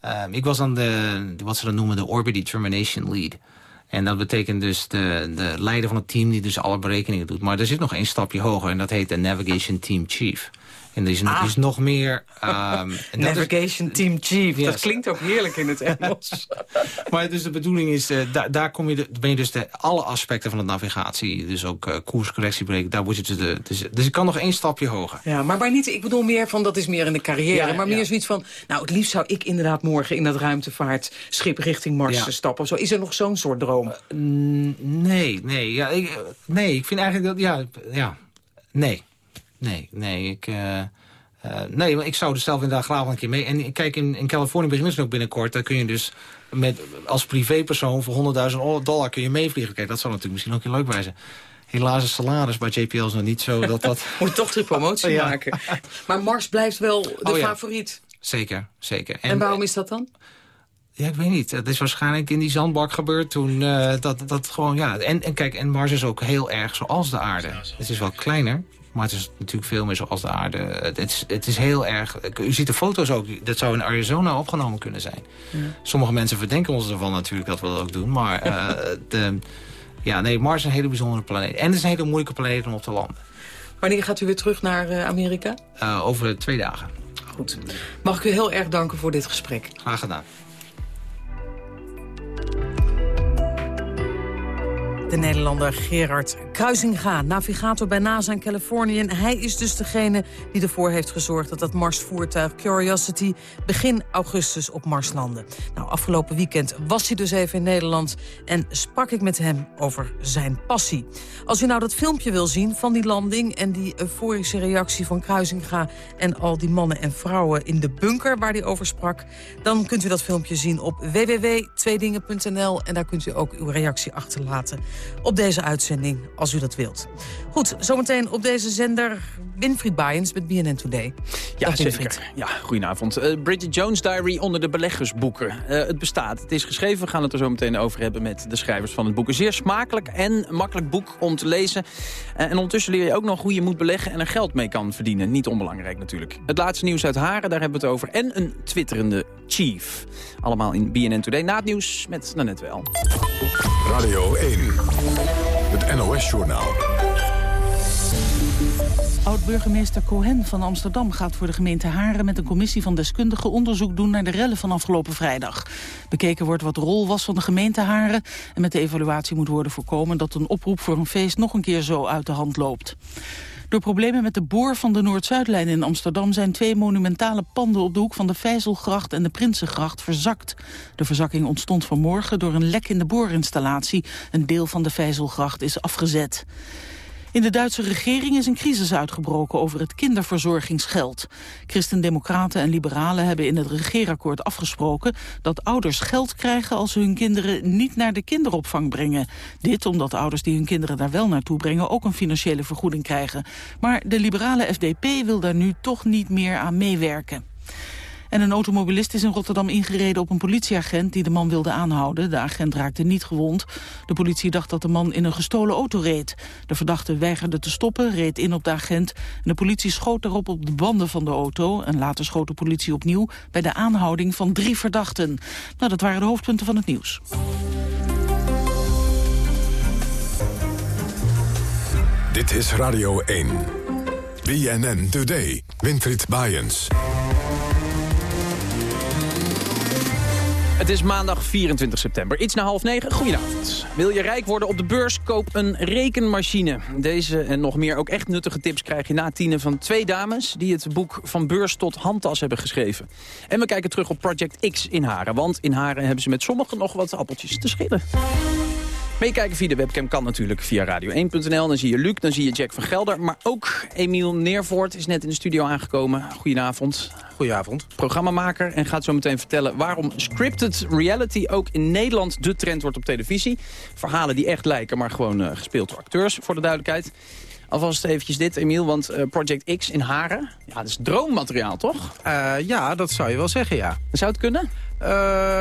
uh, ik was dan de, wat ze dan noemen, de Orbit Determination Lead. En dat betekent dus de, de leider van het team die dus alle berekeningen doet. Maar er zit nog één stapje hoger en dat heet de Navigation Team Chief. En er is, ah. is nog meer... Um, Navigation is, Team Chief, yes. dat klinkt ook heerlijk in het Engels. *laughs* maar dus de bedoeling is, uh, daar, daar kom je de, ben je dus de, alle aspecten van de navigatie... dus ook uh, koerscorrectiebreken, daar word je dus, de, dus... Dus ik kan nog één stapje hoger. Ja, maar, maar niet, ik bedoel meer van, dat is meer in de carrière... Ja, maar meer ja. zoiets van, nou het liefst zou ik inderdaad morgen... in dat ruimtevaartschip richting Mars ja. stappen. Zo, is er nog zo'n soort droom? Uh, nee, nee, ja, ik, nee, ik vind eigenlijk dat, ja, ja nee... Nee, nee, ik... Uh, uh, nee, maar ik zou er zelf inderdaad graag een keer mee. En kijk, in, in Californië beginnen ze ook binnenkort. Daar kun je dus met, als privépersoon voor 100.000 dollar kun je meevliegen. Kijk, dat zou natuurlijk misschien ook heel leuk bij zijn. Helaas is salaris bij JPL is nog niet zo *laughs* dat dat... Moet toch de promotie *laughs* ja. maken. Maar Mars blijft wel de oh, ja. favoriet. Zeker, zeker. En, en waarom is dat dan? Ja, ik weet niet. Het is waarschijnlijk in die zandbak gebeurd toen uh, dat, dat gewoon, ja. En, en kijk, en Mars is ook heel erg zoals de aarde. Het is wel kleiner, maar het is natuurlijk veel meer zoals de aarde. Het is, het is heel erg... U ziet de foto's ook. Dat zou in Arizona opgenomen kunnen zijn. Ja. Sommige mensen verdenken ons ervan natuurlijk dat we dat ook doen. Maar uh, de, ja, nee, Mars is een hele bijzondere planeet. En het is een hele moeilijke planeet om op te landen. Wanneer gaat u weer terug naar uh, Amerika? Uh, over twee dagen. Goed. Mag ik u heel erg danken voor dit gesprek. Graag gedaan. De Nederlander Gerard Kruisinga, navigator bij NASA in Californië. Hij is dus degene die ervoor heeft gezorgd dat het Marsvoertuig Curiosity begin augustus op Mars landde. Nou, afgelopen weekend was hij dus even in Nederland en sprak ik met hem over zijn passie. Als u nou dat filmpje wil zien van die landing en die euforische reactie van Kruisinga en al die mannen en vrouwen in de bunker waar hij over sprak, dan kunt u dat filmpje zien op www.tweedingen.nl en daar kunt u ook uw reactie achterlaten op deze uitzending, als u dat wilt. Goed, zometeen op deze zender Winfried Baaiens met BNN Today. Ja, Dag, zeker. Ja, goedenavond. Uh, Bridget Jones Diary onder de beleggersboeken. Uh, het bestaat, het is geschreven. We gaan het er zo meteen over hebben met de schrijvers van het boek. Een zeer smakelijk en makkelijk boek om te lezen. Uh, en ondertussen leer je ook nog hoe je moet beleggen en er geld mee kan verdienen. Niet onbelangrijk natuurlijk. Het laatste nieuws uit Haren, daar hebben we het over. En een twitterende chief. Allemaal in BNN Today. Na het nieuws met Nanette Wel. Radio 1, het NOS-journaal. Oud Burgemeester Cohen van Amsterdam gaat voor de gemeente Haren... met een commissie van deskundigen onderzoek doen naar de rellen van afgelopen vrijdag. Bekeken wordt wat de rol was van de gemeente Haren... en met de evaluatie moet worden voorkomen dat een oproep voor een feest... nog een keer zo uit de hand loopt. Door problemen met de boor van de Noord-Zuidlijn in Amsterdam... zijn twee monumentale panden op de hoek van de Vijzelgracht en de Prinsengracht verzakt. De verzakking ontstond vanmorgen door een lek in de boorinstallatie. Een deel van de Vijzelgracht is afgezet. In de Duitse regering is een crisis uitgebroken over het kinderverzorgingsgeld. Christendemocraten en liberalen hebben in het regeerakkoord afgesproken dat ouders geld krijgen als ze hun kinderen niet naar de kinderopvang brengen. Dit omdat ouders die hun kinderen daar wel naartoe brengen ook een financiële vergoeding krijgen. Maar de liberale FDP wil daar nu toch niet meer aan meewerken. En een automobilist is in Rotterdam ingereden op een politieagent die de man wilde aanhouden. De agent raakte niet gewond. De politie dacht dat de man in een gestolen auto reed. De verdachte weigerde te stoppen, reed in op de agent. En de politie schoot daarop op de banden van de auto. En later schoot de politie opnieuw bij de aanhouding van drie verdachten. Nou, dat waren de hoofdpunten van het nieuws. Dit is Radio 1. BNN Today. Winfried Bajens. Het is maandag 24 september, iets na half negen. Goedenavond. Wil je rijk worden op de beurs? Koop een rekenmachine. Deze en nog meer ook echt nuttige tips krijg je na tienen van twee dames... die het boek Van Beurs tot Handtas hebben geschreven. En we kijken terug op Project X in Haren. Want in Haren hebben ze met sommigen nog wat appeltjes te schillen. Meekijken via de webcam kan natuurlijk via radio1.nl. Dan zie je Luc, dan zie je Jack van Gelder. Maar ook Emiel Neervoort is net in de studio aangekomen. Goedenavond. Goedenavond. Programmamaker en gaat zo meteen vertellen waarom scripted reality ook in Nederland de trend wordt op televisie. Verhalen die echt lijken, maar gewoon uh, gespeeld door acteurs, voor de duidelijkheid. Alvast eventjes dit, Emiel, want uh, Project X in Haren, ja, dat is droommateriaal, toch? Uh, ja, dat zou je wel zeggen, ja. Zou het kunnen? Uh,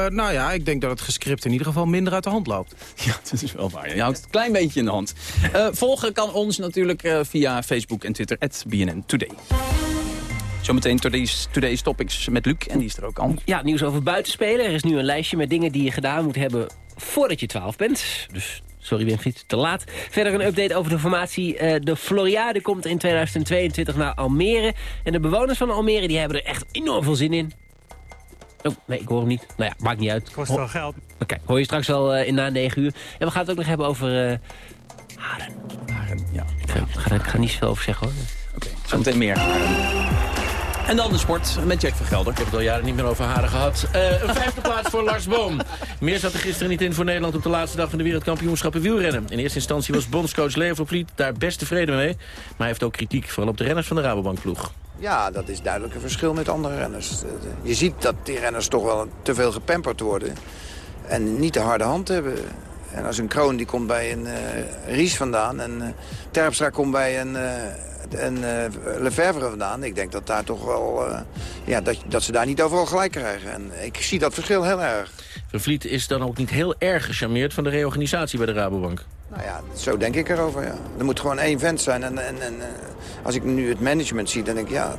nou ja, ik denk dat het gescript in ieder geval minder uit de hand loopt. *laughs* Ja, dat is wel waar. Je houdt het een klein beetje in de hand. Uh, volgen kan ons natuurlijk uh, via Facebook en Twitter, at BNN Today. Zometeen today's, today's Topics met Luc, en die is er ook al. Ja, nieuws over buitenspelen. Er is nu een lijstje met dingen die je gedaan moet hebben voordat je 12 bent. Dus Sorry Winfried, te laat. Verder een update over de formatie. Uh, de Floriade komt in 2022 naar Almere. En de bewoners van Almere die hebben er echt enorm veel zin in. Oh, nee, ik hoor hem niet. Nou ja, maakt niet uit. Kost wel geld. Oké, okay, hoor je straks wel uh, in na 9 uur. En we gaan het ook nog hebben over uh, haren. Haren, ja. Ik ga, ga, ik ga niet zoveel over zeggen hoor. Oké, okay, zo meteen meer. En dan de sport met Jack van Gelder. Ik heb het al jaren niet meer over haren gehad. Uh, een vijfde plaats voor Lars Boom. Meer zat er gisteren niet in voor Nederland op de laatste dag van de wereldkampioenschappen wielrennen. In eerste instantie was bondscoach Leo Vervliet daar best tevreden mee. Maar hij heeft ook kritiek, vooral op de renners van de Rabobankploeg. Ja, dat is duidelijk een verschil met andere renners. Je ziet dat die renners toch wel te veel gepamperd worden. En niet de harde hand hebben. En als een Kroon die komt bij een uh, Ries vandaan. En uh, Terpstra komt bij een... Uh, en Lefebvre vandaan. Ik denk dat daar toch wel, ja, dat, dat ze daar niet overal gelijk krijgen. En ik zie dat verschil heel erg. Vervliet is dan ook niet heel erg gecharmeerd van de reorganisatie bij de Rabobank. Nou ja, zo denk ik erover, ja. Er moet gewoon één vent zijn. En, en, en als ik nu het management zie, dan denk ik, ja...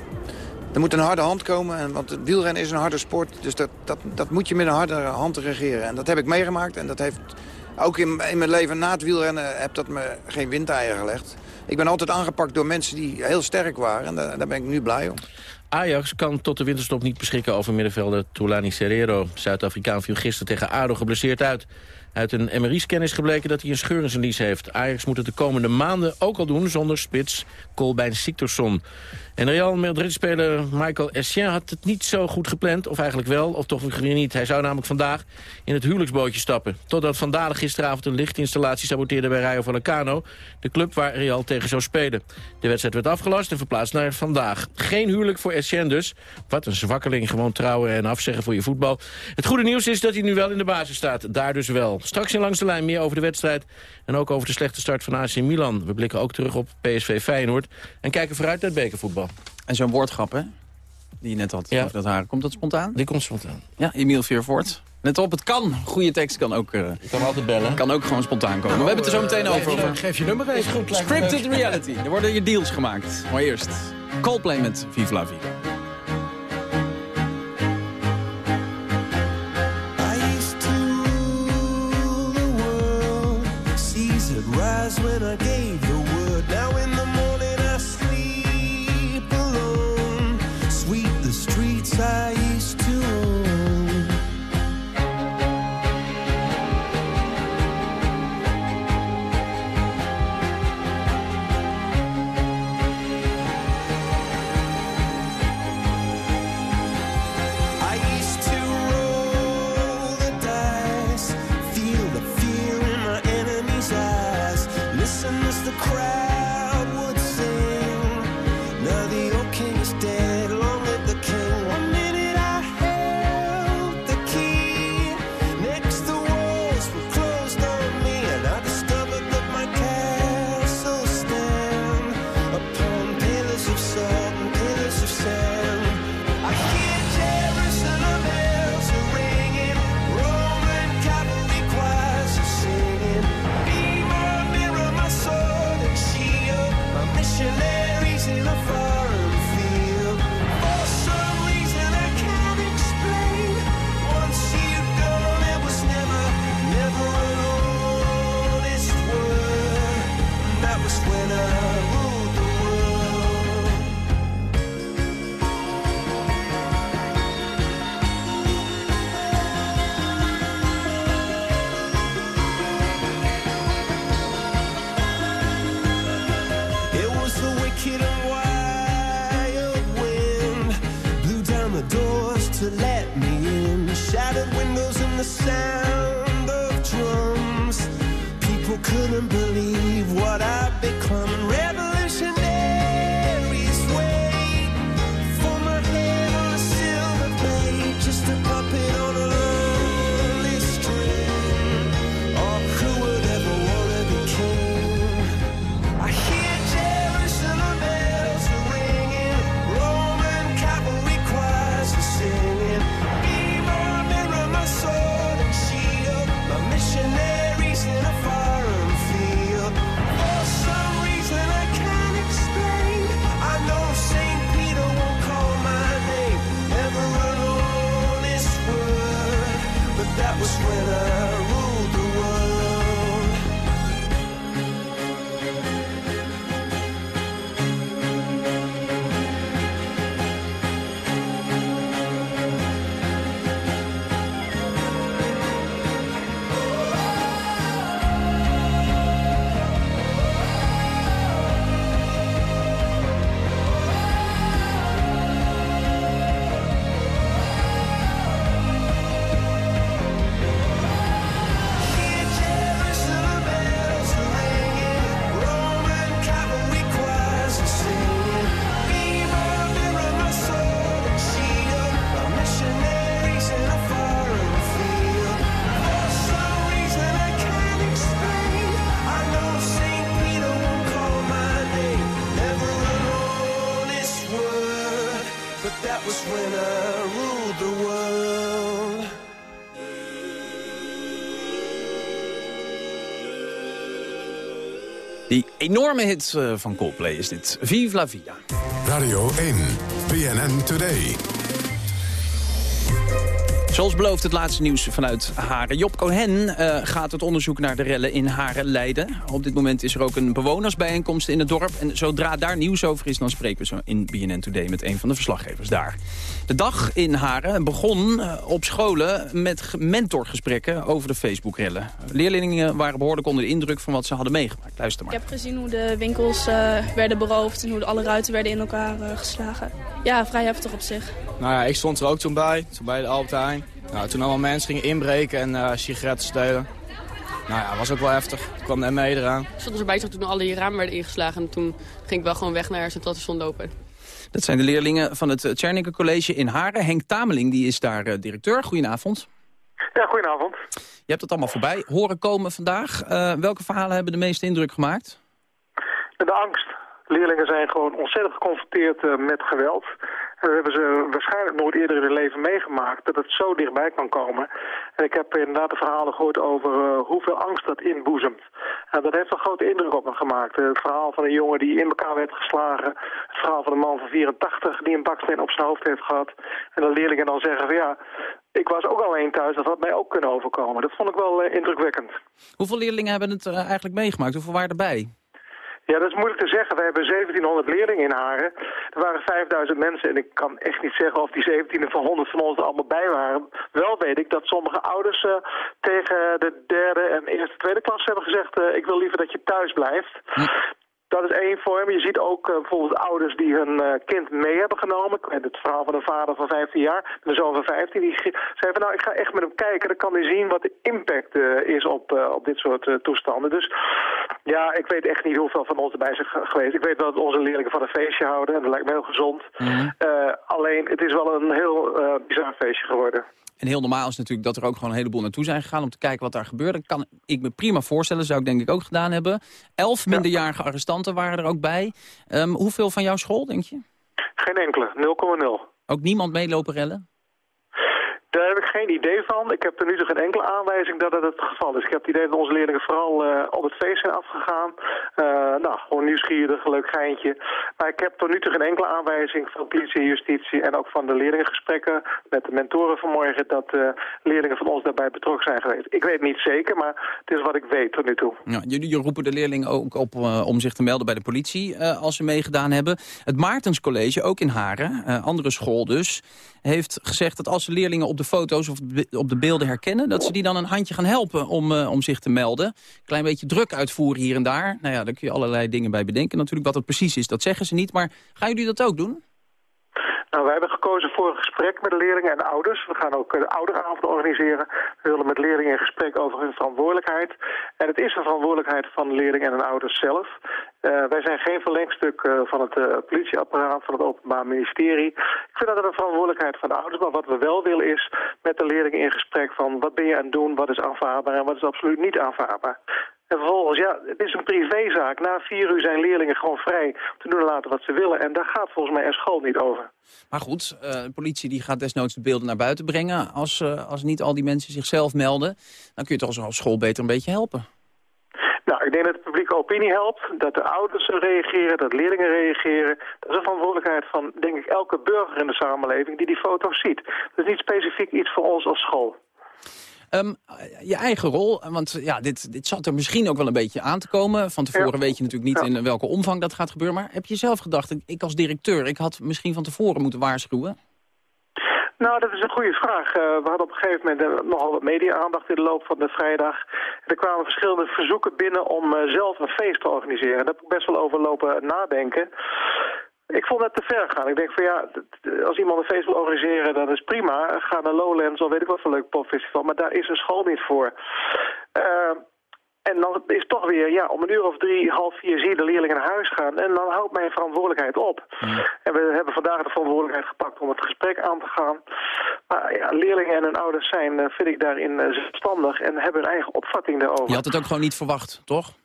Er moet een harde hand komen, want het wielrennen is een harde sport. Dus dat, dat, dat moet je met een harde hand regeren. En dat heb ik meegemaakt. En dat heeft ook in, in mijn leven na het wielrennen heb dat me geen windeieren gelegd. Ik ben altijd aangepakt door mensen die heel sterk waren. En daar, daar ben ik nu blij om. Ajax kan tot de winterstop niet beschikken over middenvelder Tulani Serrero. Zuid-Afrikaan viel gisteren tegen ADO geblesseerd uit. Uit een MRI-scan is gebleken dat hij een scheur in zijn lies heeft. Ajax moet het de komende maanden ook al doen zonder spits Colbein Siktorsson. En Real Madrid-speler Michael Essien had het niet zo goed gepland. Of eigenlijk wel, of toch weer niet. Hij zou namelijk vandaag in het huwelijksbootje stappen. Totdat vandaag gisteravond een lichtinstallatie saboteerde bij Rayo Vallecano. De club waar Real tegen zou spelen. De wedstrijd werd afgelast en verplaatst naar vandaag. Geen huwelijk voor Essien dus. Wat een zwakkeling, gewoon trouwen en afzeggen voor je voetbal. Het goede nieuws is dat hij nu wel in de basis staat. Daar dus wel. Straks in Langs de Lijn meer over de wedstrijd. En ook over de slechte start van AC Milan. We blikken ook terug op PSV Feyenoord. En kijken vooruit naar het bekervoetbal. En zo'n woordgrap, hè? Die je net had. Ja. Dat haar. Komt dat spontaan? Die komt spontaan. Ja, Emiel Veervoort. Net op, het kan. Goede tekst kan ook... Uh, je kan altijd bellen. Kan ook gewoon spontaan komen. Nou, we hebben het er zo meteen over. Geef je, geef je nummer even. Goed, Scripted reality. Er worden je deals gemaakt. Maar eerst Coldplay met Vive la Vida. with when I. the sound of drums. People couldn't believe what I'd become. Die enorme hit eh, van Coldplay is dit. Vive la Vida. Radio 1, BNN Today. Zoals beloofd het laatste nieuws vanuit Haren. Job Cohen eh, gaat het onderzoek naar de rellen in Haren leiden. Op dit moment is er ook een bewonersbijeenkomst in het dorp. En zodra daar nieuws over is, dan spreken we zo in BNN Today met een van de verslaggevers daar. De dag in Haren begon eh, op scholen met ge- mentorgesprekken over de Facebook-rellen. Leerlingen waren behoorlijk onder de indruk van wat ze hadden meegemaakt. Luister maar. Ik heb gezien hoe de winkels eh, werden beroofd en hoe alle ruiten werden in elkaar geslagen. Ja, vrij heftig op zich. Nou ja, ik stond er ook toen bij, toen bij de Albert Heijn. Nou, toen allemaal mensen gingen inbreken en eh, sigaretten stelen. Nou ja, was ook wel heftig. Toen kwam de ME eraan. Ik stond erbij toen alle ramen werden ingeslagen. En toen ging ik wel gewoon weg naar Centraal Station lopen. Dat zijn de leerlingen van het Tjernike College in Haren. Henk Tameling die is daar eh, directeur. Goedenavond. Ja, goedenavond. Je hebt het allemaal voorbij horen komen vandaag. Eh, welke verhalen hebben de meeste indruk gemaakt? De angst. Leerlingen zijn gewoon ontzettend geconfronteerd eh, met geweld. Dat hebben ze waarschijnlijk nooit eerder in hun leven meegemaakt, dat het zo dichtbij kan komen. En ik heb inderdaad de verhalen gehoord over eh, hoeveel angst dat inboezemt. En dat heeft een grote indruk op me gemaakt. Eh, het verhaal van een jongen die in elkaar werd geslagen. Het verhaal van een man van 84 die een baksteen op zijn hoofd heeft gehad. En de leerlingen dan zeggen van ja, ik was ook alleen thuis, dat had mij ook kunnen overkomen. Dat vond ik wel eh, indrukwekkend. Hoeveel leerlingen hebben het eh, eigenlijk meegemaakt? Hoeveel waren erbij? Ja, dat is moeilijk te zeggen. We hebben 1700 leerlingen in Haren. Er waren 5000 mensen en ik kan echt niet zeggen of die 17 van 100 van ons er allemaal bij waren. Wel weet ik dat sommige ouders uh, tegen de derde en eerste, tweede klas hebben gezegd... Uh, ik wil liever dat je thuis blijft. Hm. Dat is één vorm. Je ziet ook uh, bijvoorbeeld ouders die hun uh, kind mee hebben genomen. Het verhaal van een vader van 15 jaar, een zoon van 15. Die zei van nou, ik ga echt met hem kijken. Dan kan hij zien wat de impact uh, is op, op dit soort toestanden. Dus ja, ik weet echt niet hoeveel van ons erbij zijn geweest. Ik weet wel dat onze leerlingen van een feestje houden. En dat lijkt me heel gezond. Mm -hmm. alleen, het is wel een heel bizar feestje geworden. En heel normaal is natuurlijk dat er ook gewoon een heleboel naartoe zijn gegaan... om te kijken wat daar gebeurde. Kan ik me prima voorstellen, zou ik denk ik ook gedaan hebben. Elf minderjarige arrestanten waren er ook bij. Um, hoeveel van jouw school, denk je? Geen enkele, 0,0. Ook niemand meelopen rellen? Daar heb ik geen idee van. Ik heb er nu toch geen enkele aanwijzing dat het het geval is. Ik heb het idee dat onze leerlingen vooral uh, op het feest zijn afgegaan. Uh, nou, gewoon nieuwsgierig, leuk geintje. Maar ik heb tot nu toe geen enkele aanwijzing van politie en justitie... en ook van de leerlingengesprekken met de mentoren vanmorgen... dat uh, leerlingen van ons daarbij betrokken zijn geweest. Ik weet niet zeker, maar het is wat ik weet tot nu toe. Ja, jullie roepen de leerlingen ook op om zich te melden bij de politie... als ze meegedaan hebben. Het Maartenscollege, ook in Haren, andere school dus... heeft gezegd dat als de leerlingen op de foto's of op de beelden herkennen... dat ze die dan een handje gaan helpen om, uh, om zich te melden. Klein beetje druk uitvoeren hier en daar. Nou ja, daar kun je allerlei dingen bij bedenken natuurlijk. Wat het precies is, dat zeggen ze niet. Maar gaan jullie dat ook doen? Nou, wij hebben gekozen voor een gesprek met de leerlingen en de ouders. We gaan ook de ouderavond organiseren. We willen met leerlingen in gesprek over hun verantwoordelijkheid. En het is de verantwoordelijkheid van de leerlingen en de ouders zelf. Uh, wij zijn geen verlengstuk uh, van het politieapparaat, van het Openbaar Ministerie. Ik vind dat het een verantwoordelijkheid van de ouders. Maar wat we wel willen is met de leerlingen in gesprek van wat ben je aan het doen, wat is aanvaardbaar en wat is absoluut niet aanvaardbaar. En vervolgens, ja, het is een privézaak. Na vier uur zijn leerlingen gewoon vrij te doen en laten wat ze willen. En daar gaat volgens mij een school niet over. Maar goed, uh, de politie die gaat desnoods de beelden naar buiten brengen. Als, uh, als niet al die mensen zichzelf melden, dan kun je toch als school beter een beetje helpen. Nou, ik denk dat de publieke opinie helpt, dat de ouders reageren, dat leerlingen reageren. Dat is een verantwoordelijkheid van, denk ik, elke burger in de samenleving die die foto's ziet. Dat is niet specifiek iets voor ons als school. Um, je eigen rol, want ja, dit, dit zat er misschien ook wel een beetje aan te komen. Van tevoren ja. weet je natuurlijk niet ja. in welke omvang dat gaat gebeuren. Maar heb je zelf gedacht, ik als directeur, ik had misschien van tevoren moeten waarschuwen? Nou, dat is een goede vraag. Uh, we hadden op een gegeven moment nogal wat media-aandacht in de loop van de vrijdag. Er kwamen verschillende verzoeken binnen om uh, zelf een feest te organiseren. Daar heb ik best wel over lopen nadenken. Ik vond het te ver gaan. Ik denk van ja, als iemand een feest wil organiseren, dat is prima. Ga naar Lowlands of weet ik wat voor leuk popfestival. Maar daar is een school niet voor. Uh, en dan is toch weer, ja, om een uur of drie, half vier zie je de leerlingen naar huis gaan. En dan houdt mijn verantwoordelijkheid op. En we hebben vandaag de verantwoordelijkheid gepakt om het gesprek aan te gaan. Maar ja, leerlingen en hun ouders zijn, vind ik daarin zelfstandig en hebben hun eigen opvatting daarover. Je had het ook gewoon niet verwacht, toch?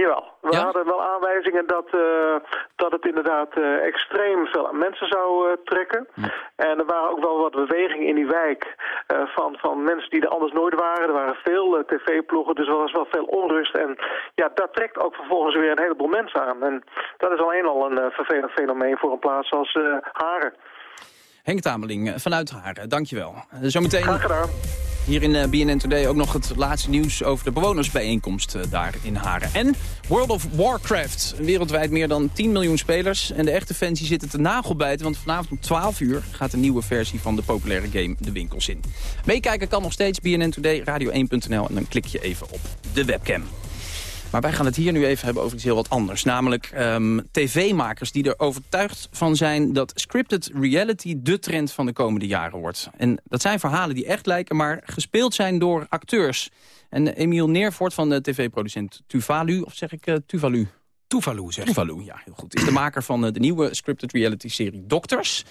Jawel, we ja? hadden wel aanwijzingen dat, uh, dat het inderdaad uh, extreem veel aan mensen zou uh, trekken. Ja. En er waren ook wel wat bewegingen in die wijk van, van mensen die er anders nooit waren. Er waren veel tv-ploegen, dus er was wel veel onrust. En ja, dat trekt ook vervolgens weer een heleboel mensen aan. En dat is alleen al een vervelend fenomeen voor een plaats als Haren. Henk Tameling vanuit Haren, dankjewel. Zometeen... Graag gedaan. Hier in uh, BNN Today ook nog het laatste nieuws over de bewonersbijeenkomst uh, daar in Haren. En World of Warcraft. Wereldwijd meer dan 10 miljoen spelers. En de echte fans die zitten te nagelbijten, want vanavond om 12 uur gaat de nieuwe versie van de populaire game de winkels in. Meekijken kan nog steeds BNN Today, radio1.nl en dan klik je even op de webcam. Maar wij gaan het hier nu even hebben over iets heel wat anders. Namelijk um, tv-makers die er overtuigd van zijn... dat scripted reality de trend van de komende jaren wordt. En dat zijn verhalen die echt lijken, maar gespeeld zijn door acteurs. En Emiel Neervoort van de tv-producent Tuvalu, of zeg ik uh, Tuvalu? Tuvalu, zeg Tuvalu, ja, heel goed. Is de maker van uh, de nieuwe scripted reality-serie Dokters.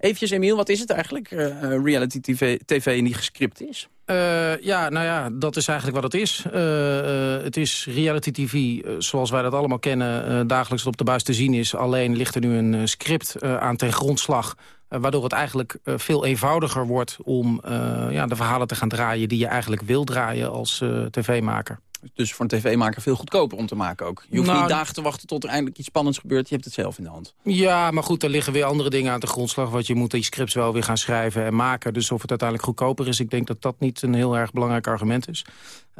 Eventjes, Emiel, wat is het eigenlijk, uh, reality TV, TV die gescript is? Uh, ja, nou ja, dat is eigenlijk wat het is. Uh, uh, het is reality tv zoals wij dat allemaal kennen, dagelijks op de buis te zien is. Alleen ligt er nu een script aan ten grondslag... waardoor het eigenlijk veel eenvoudiger wordt om ja, de verhalen te gaan draaien... die je eigenlijk wil draaien als tv-maker. Dus voor een tv-maker veel goedkoper om te maken ook. Je hoeft nou, niet dagen te wachten tot er eindelijk iets spannends gebeurt. Je hebt het zelf in de hand. Ja, maar goed, er liggen weer andere dingen aan de grondslag. Want je moet die scripts wel weer gaan schrijven en maken. Dus of het uiteindelijk goedkoper is, ik denk dat dat niet een heel erg belangrijk argument is.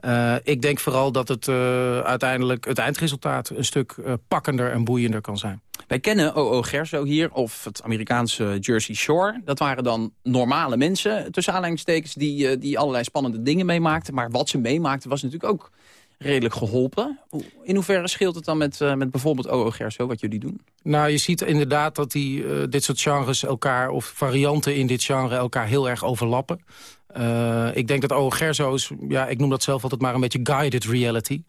Uh, ik denk vooral dat het uh, uiteindelijk het eindresultaat... een stuk uh, pakkender en boeiender kan zijn. Wij kennen O.O. Gerso hier, of het Amerikaanse Jersey Shore. Dat waren dan normale mensen, tussen aanleidingstekens... die, die allerlei spannende dingen meemaakten. Maar wat ze meemaakten was natuurlijk ook redelijk geholpen. In hoeverre scheelt het dan met, uh, met bijvoorbeeld O.O. Gerso, wat jullie doen? Nou, je ziet inderdaad dat die, uh, dit soort genres elkaar... of varianten in dit genre elkaar heel erg overlappen. Uh, ik denk dat O.O. Is, ja, ik noem dat zelf altijd maar een beetje guided reality.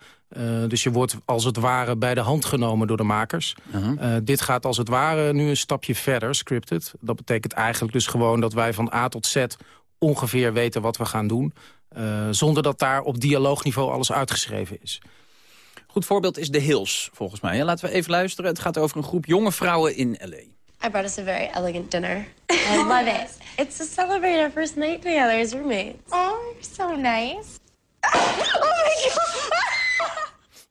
dus je wordt als het ware bij de hand genomen door de makers. -huh. dit gaat als het ware nu een stapje verder, scripted. Dat betekent eigenlijk dus gewoon dat wij van A tot Z ongeveer weten wat we gaan doen... Uh, zonder dat daar op dialoogniveau alles uitgeschreven is. Goed voorbeeld is The Hills, volgens mij. Laten we even luisteren. Het gaat over een groep jonge vrouwen in L.A. I brought us a very elegant dinner. I love it. *laughs* It's to celebrate our first night together as roommates. Oh, you're so nice. *laughs* Oh my god!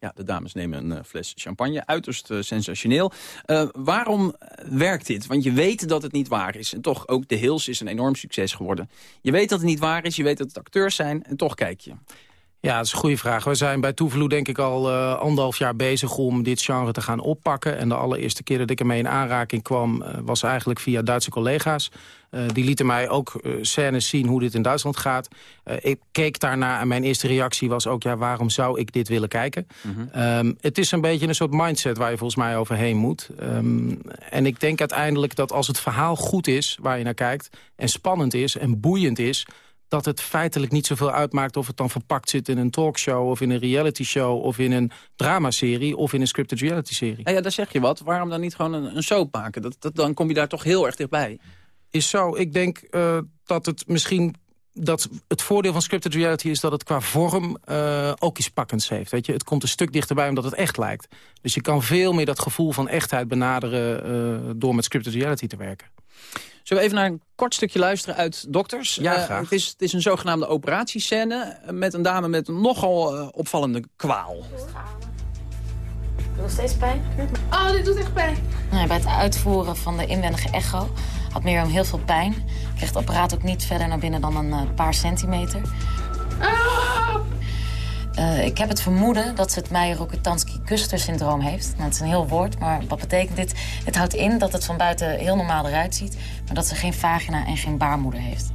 Ja, de dames nemen een uh, fles champagne. Uiterst uh, sensationeel. Uh, waarom werkt dit? Want je weet dat het niet waar is. En toch, ook The Hills is een enorm succes geworden. Je weet dat het niet waar is, je weet dat het acteurs zijn. En toch kijk je. Ja, dat is een goede vraag. We zijn bij Toeveloe denk ik al uh, anderhalf jaar bezig om dit genre te gaan oppakken. En de allereerste keer dat ik ermee in aanraking kwam uh, was eigenlijk via Duitse collega's. Uh, die lieten mij ook scènes zien hoe dit in Duitsland gaat. ik keek daarna en mijn eerste reactie was ook... ja, waarom zou ik dit willen kijken? Mm -hmm. um, het is een beetje een soort mindset waar je volgens mij overheen moet. Um, en ik denk uiteindelijk dat als het verhaal goed is waar je naar kijkt... en spannend is en boeiend is dat het feitelijk niet zoveel uitmaakt... of het dan verpakt zit in een talkshow of in een reality show... of in een dramaserie of in een scripted reality-serie. Ja, ja, daar zeg je wat. Waarom dan niet gewoon een, een soap maken? Dat, dat, dan kom je daar toch heel erg dichtbij. Is zo. Ik denk uh, dat het misschien... Dat het voordeel van scripted reality is dat het qua vorm uh, ook iets pakkends heeft. Weet je? Het komt een stuk dichterbij omdat het echt lijkt. Dus je kan veel meer dat gevoel van echtheid benaderen... Uh, door met scripted reality te werken. Zullen we even naar een kort stukje luisteren uit Dokters? Ja, graag. Uh, het, is, het is een zogenaamde operatiescène met een dame met een nogal uh, opvallende kwaal. Nog steeds pijn? Oh, dit doet echt pijn. Nee, bij het uitvoeren van de inwendige echo had Mirjam heel veel pijn. Kreeg het apparaat ook niet verder naar binnen dan een uh, paar centimeter. Ah! Uh, ik heb het vermoeden dat ze het Meijer-Rokitansky-Kuster-syndroom heeft. Nou, het is een heel woord, maar wat betekent dit? Het houdt in dat het van buiten heel normaal eruit ziet... maar dat ze geen vagina en geen baarmoeder heeft.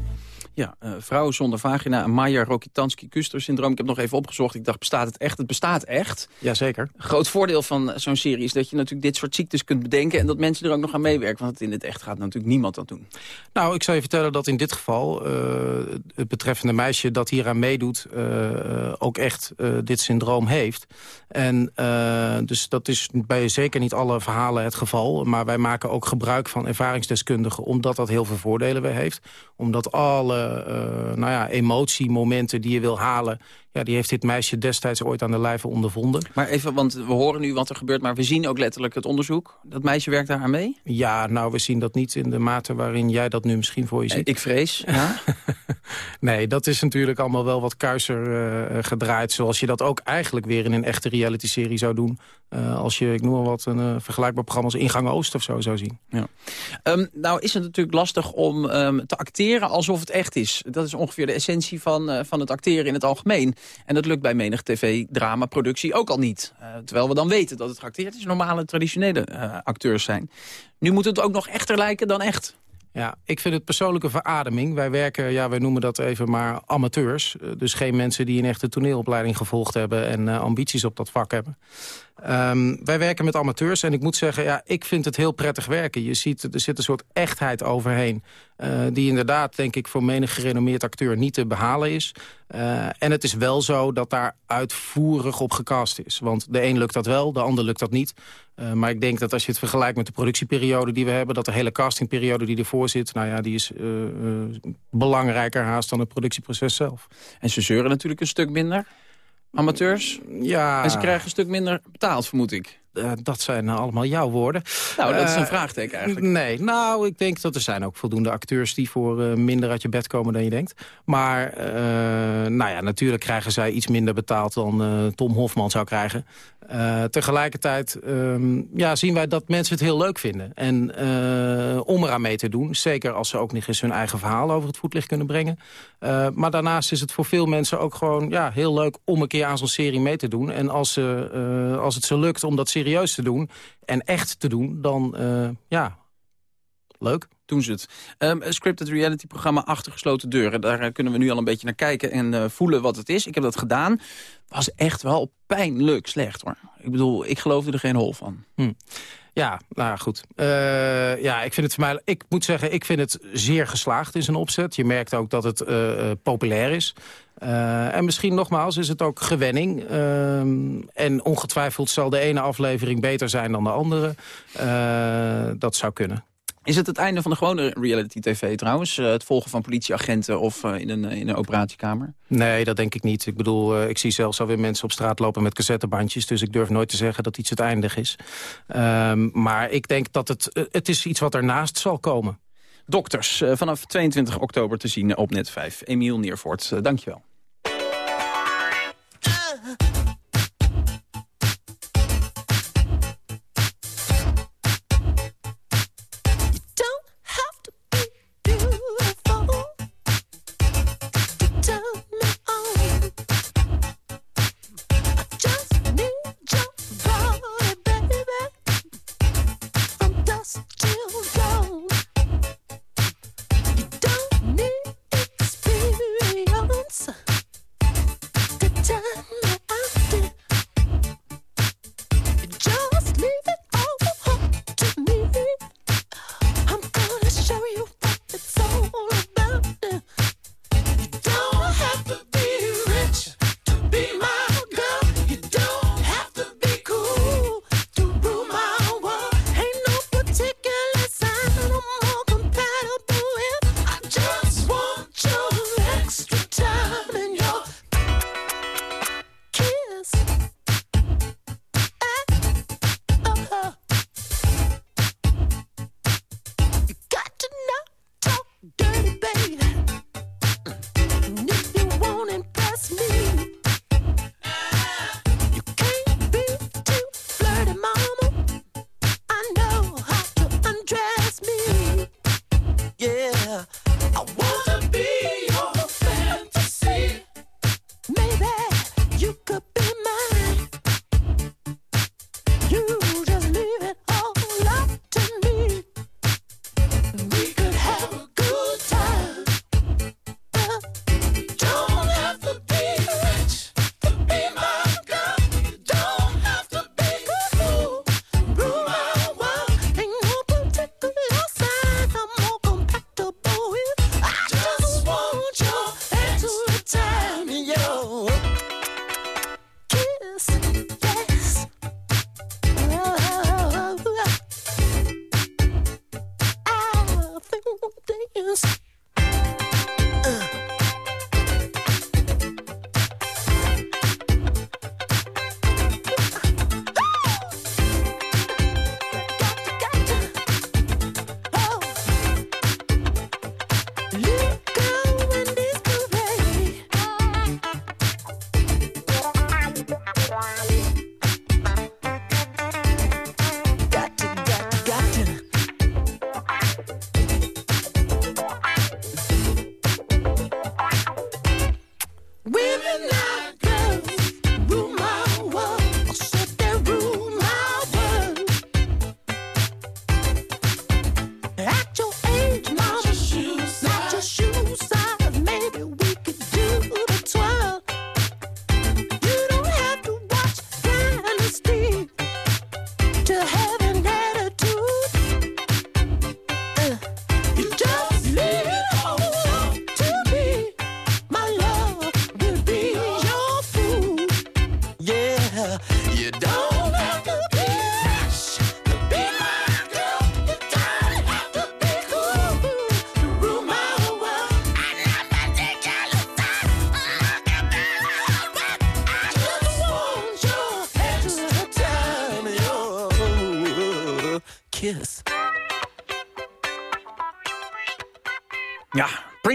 Ja, uh, vrouwen zonder vagina, Meijer-Rokitansky-Kuster-syndroom. Ik heb nog even opgezocht. Ik dacht, bestaat het echt? Het bestaat echt. Jazeker. Groot voordeel van zo'n serie is dat je natuurlijk dit soort ziektes kunt bedenken... en dat mensen er ook nog aan meewerken. Want in het echt gaat natuurlijk niemand aan doen. Nou, ik zou je vertellen dat in dit geval... Uh, het betreffende meisje dat hier aan meedoet... Uh, ook echt dit syndroom heeft. En dus dat is bij zeker niet alle verhalen het geval. Maar wij maken ook gebruik van ervaringsdeskundigen... omdat dat heel veel voordelen weer heeft. Omdat alle nou ja, emotiemomenten die je wil halen... Ja, die heeft dit meisje destijds ooit aan de lijve ondervonden. Maar even, want we horen nu wat er gebeurt... maar we zien ook letterlijk het onderzoek. Dat meisje werkt daar aan mee? Ja, nou, we zien dat niet in de mate waarin jij dat nu misschien voor je ziet. Ik vrees, ja. *laughs* nee, dat is natuurlijk allemaal wel wat kuiser uh, gedraaid... zoals je dat ook eigenlijk weer in een echte reality-serie zou doen... Uh, als je, ik noem maar wat, een uh, vergelijkbaar programma als Ingang Oost of zo zou zien. Ja. Um, nou is het natuurlijk lastig om um, te acteren alsof het echt is. Dat is ongeveer de essentie van, van het acteren in het algemeen. En dat lukt bij menig tv-drama-productie ook al niet. terwijl we dan weten dat het geacteerd is normale, traditionele acteurs zijn. Nu moet het ook nog echter lijken dan echt. Ja, ik vind het persoonlijke verademing. Wij werken, ja, wij noemen dat even maar amateurs. Dus geen mensen die een echte toneelopleiding gevolgd hebben... en ambities op dat vak hebben. Um, wij werken met amateurs en ik moet zeggen, ja, ik vind het heel prettig werken. Je ziet, er zit een soort echtheid overheen. Uh, die inderdaad, denk ik, voor menig gerenommeerd acteur niet te behalen is. Uh, en het is wel zo dat daar uitvoerig op gecast is. Want de een lukt dat wel, de ander lukt dat niet. Uh, maar ik denk dat als je het vergelijkt met de productieperiode die we hebben... dat de hele castingperiode die ervoor zit... nou ja, die is belangrijker haast dan het productieproces zelf. En ze zeuren natuurlijk een stuk minder amateurs. Ja. En ze krijgen een stuk minder betaald, vermoed ik. Eh, dat zijn allemaal jouw woorden. Nou, dat is een Eh, vraagteken eigenlijk. Nee, nou, ik denk dat er zijn ook voldoende acteurs... die voor eh, minder uit je bed komen dan je denkt. Maar, nou ja, natuurlijk krijgen zij iets minder betaald... dan Tom Hofman zou krijgen. Tegelijkertijd ehm, ja, zien wij dat mensen het heel leuk vinden. En om eraan mee te doen, zeker als ze ook nog eens hun eigen verhaal over het voetlicht kunnen brengen. Maar daarnaast is het voor veel mensen ook gewoon ja, heel leuk om een keer aan zo'n serie mee te doen. En als, ze, als het ze lukt om dat serieus te doen en echt te doen, dan eh, ja, leuk. Doen ze het. Een scripted reality programma achter gesloten deuren. Daar eh, kunnen we nu al een beetje naar kijken en eh, voelen wat het is. Ik heb dat gedaan. Was echt wel pijnlijk slecht hoor. Ik bedoel, ik geloofde er geen hol van. Hm. Ja, nou goed. Eh, ja, ik vind het voor mij. Ik moet zeggen, ik vind het zeer geslaagd in zijn opzet. Je merkt ook dat het eh, eh, populair is. En misschien nogmaals is het ook gewenning. Ehm, en ongetwijfeld zal de ene aflevering beter zijn dan de andere. Dat zou kunnen. Is het het einde van de gewone reality tv trouwens? Eh, het volgen van politieagenten of eh, in, een, in een operatiekamer? Nee, dat denk ik niet. Ik bedoel, eh, ik zie zelfs alweer mensen op straat lopen met cassettebandjes. Dus ik durf nooit te zeggen dat iets het eindig is. Ehm, maar ik denk dat het, het is iets wat ernaast zal komen. Dokters, vanaf 22 oktober te zien op Net 5. Emiel Neervoort, dankjewel.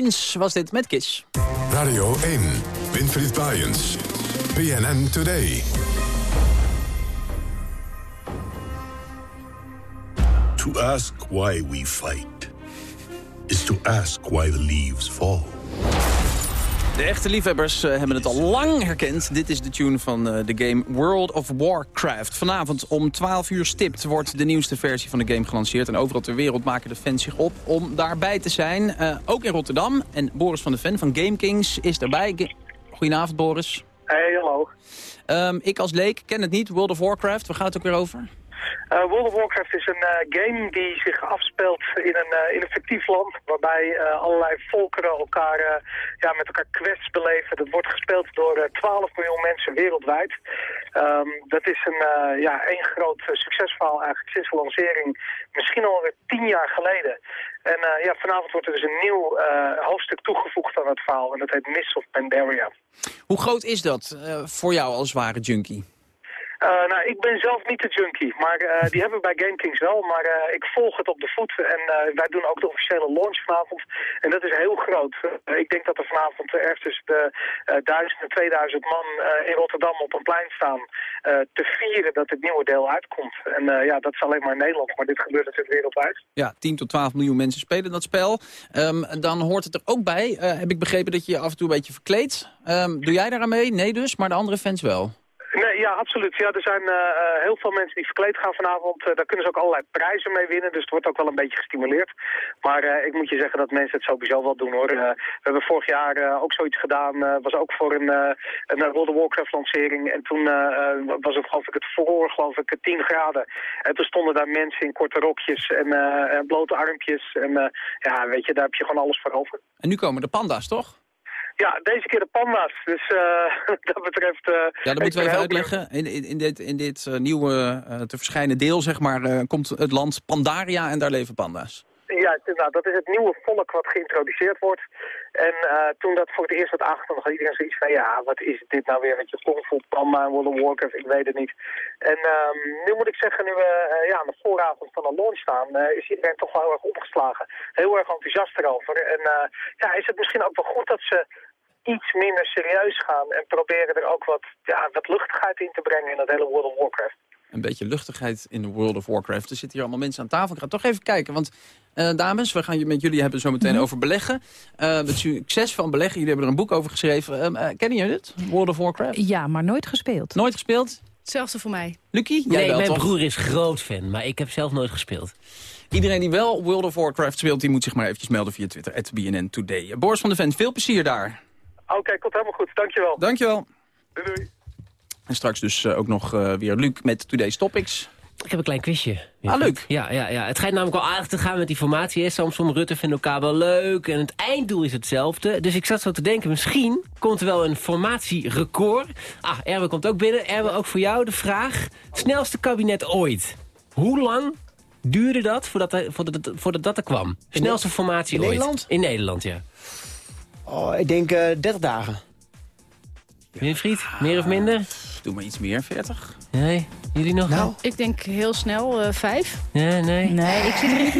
Prince was dit met Kiss. Radio 1, Winfried Baaiens. BNN Today. To ask why we fight is to ask why the leaves fall. De echte liefhebbers eh, hebben het al lang herkend. Dit is de tune van eh, de game World of Warcraft. Vanavond om 12 uur stipt wordt de nieuwste versie van de game gelanceerd. En overal ter wereld maken de fans zich op om daarbij te zijn. Eh, ook in Rotterdam. En Boris van de Ven van Game Kings is daarbij. Goedenavond Boris. Hey, hallo. Ehm, ik als leek ken het niet, World of Warcraft. Waar gaat het ook weer over? Eh, World of Warcraft is een eh, game die zich afspeelt in een, eh, in een fictief land... waarbij allerlei volkeren elkaar, ja, met elkaar quests beleven. Dat wordt gespeeld door eh, 12 miljoen mensen wereldwijd. Ehm, dat is een, ja, één groot succesverhaal eigenlijk sinds de lancering. Misschien alweer tien jaar geleden. En ja, vanavond wordt er dus een nieuw hoofdstuk toegevoegd aan het verhaal. En dat heet Mists of Pandaria. Hoe groot is dat voor jou als ware junkie? Eh, nou, ik ben zelf niet de junkie, maar eh, die hebben we bij GameKings wel. Maar eh, ik volg het op de voet en wij doen ook de officiële launch vanavond. En dat is heel groot. Ik denk dat er vanavond ergens de 1000 en 2000 man in Rotterdam op een plein staan te vieren dat het nieuwe deel uitkomt. En ja, dat is alleen maar in Nederland, maar dit gebeurt natuurlijk wereldwijd. Ja, 10 tot 12 miljoen mensen spelen dat spel. Ehm, dan hoort het er ook bij, heb ik begrepen, dat je je af en toe een beetje verkleedt. Ehm, doe jij daar aan mee? Nee dus, maar de andere fans wel. Nee, ja, absoluut. Ja, er zijn eh, eh, heel veel mensen die verkleed gaan vanavond. Eh, daar kunnen ze ook allerlei prijzen mee winnen, dus het wordt ook wel een beetje gestimuleerd. Maar ik moet je zeggen dat mensen het sowieso wel doen, hoor. We hebben vorig jaar ook zoiets gedaan. was ook voor een, een World of Warcraft lancering. En toen was het, geloof ik, het verloor, geloof ik, 10 graden. En toen stonden daar mensen in korte rokjes en, en blote armpjes. En ja, weet je, daar heb je gewoon alles voor over. En nu komen de panda's, toch? Ja, deze keer de panda's. Dus eh, *laughs* dat betreft... eh, Ja, dat moeten we even uitleggen. In, in, in dit, in dit eh, nieuwe te verschijnen deel, zeg maar, komt het land Pandaria en daar leven panda's. Ja, nou, dat is het nieuwe volk wat geïntroduceerd wordt. En toen dat voor het eerst werd aangekondigd, had iedereen zoiets van... ja, wat is dit nou weer met je vol Panda en World of Warcraft, ik weet het niet. En ehm, nu moet ik zeggen, nu we ja, aan de vooravond van de launch staan... is iedereen toch wel heel erg opgeslagen. Heel erg enthousiast erover. En ja, is het misschien ook wel goed dat ze iets minder serieus gaan... en proberen er ook wat, ja, wat luchtigheid in te brengen in dat hele World of Warcraft. Een beetje luchtigheid in de World of Warcraft. Er zitten hier allemaal mensen aan tafel. Ik ga toch even kijken, want eh, dames, we gaan je met jullie hebben het zo meteen Mhm. over beleggen. Eh, het succes van beleggen, jullie hebben er een boek over geschreven. Ehm, eh, kennen jullie dit, World of Warcraft? Ja, maar nooit gespeeld. Nooit gespeeld? Hetzelfde voor mij. Lucky, jij Nee, wel, mijn toch? broer is groot fan, maar ik heb zelf nooit gespeeld. Iedereen die wel World of Warcraft speelt, die moet zich maar eventjes melden via Twitter. At BNN Today. Boris van de Ven, veel plezier daar. Oké, komt helemaal goed. Dankjewel. Dankjewel. Doei, doei. En straks dus eh, ook nog eh, weer Luc met Today's Topics. Ik heb een klein quizje. Ah, leuk. Ja, ja, ja. Het schijnt namelijk wel aardig te gaan met die formatie. Hè. Samson Rutte vinden elkaar wel leuk. En het einddoel is hetzelfde. Dus ik zat zo te denken, misschien komt er wel een formatierecord. Ah, Erwin komt ook binnen. Erwin, ook voor jou de vraag. Het snelste kabinet ooit. Hoe lang duurde dat voordat, er, voordat, voordat dat er kwam? Snelste formatie in ooit. Nederland? In Nederland, ja. Oh, ik denk eh 30 dagen. Winfried, meer of minder? Doe maar iets meer, 40. Nee, jullie nog wel? Ik denk heel snel, eh, vijf. Nee, nee. Nee, ik zit er in.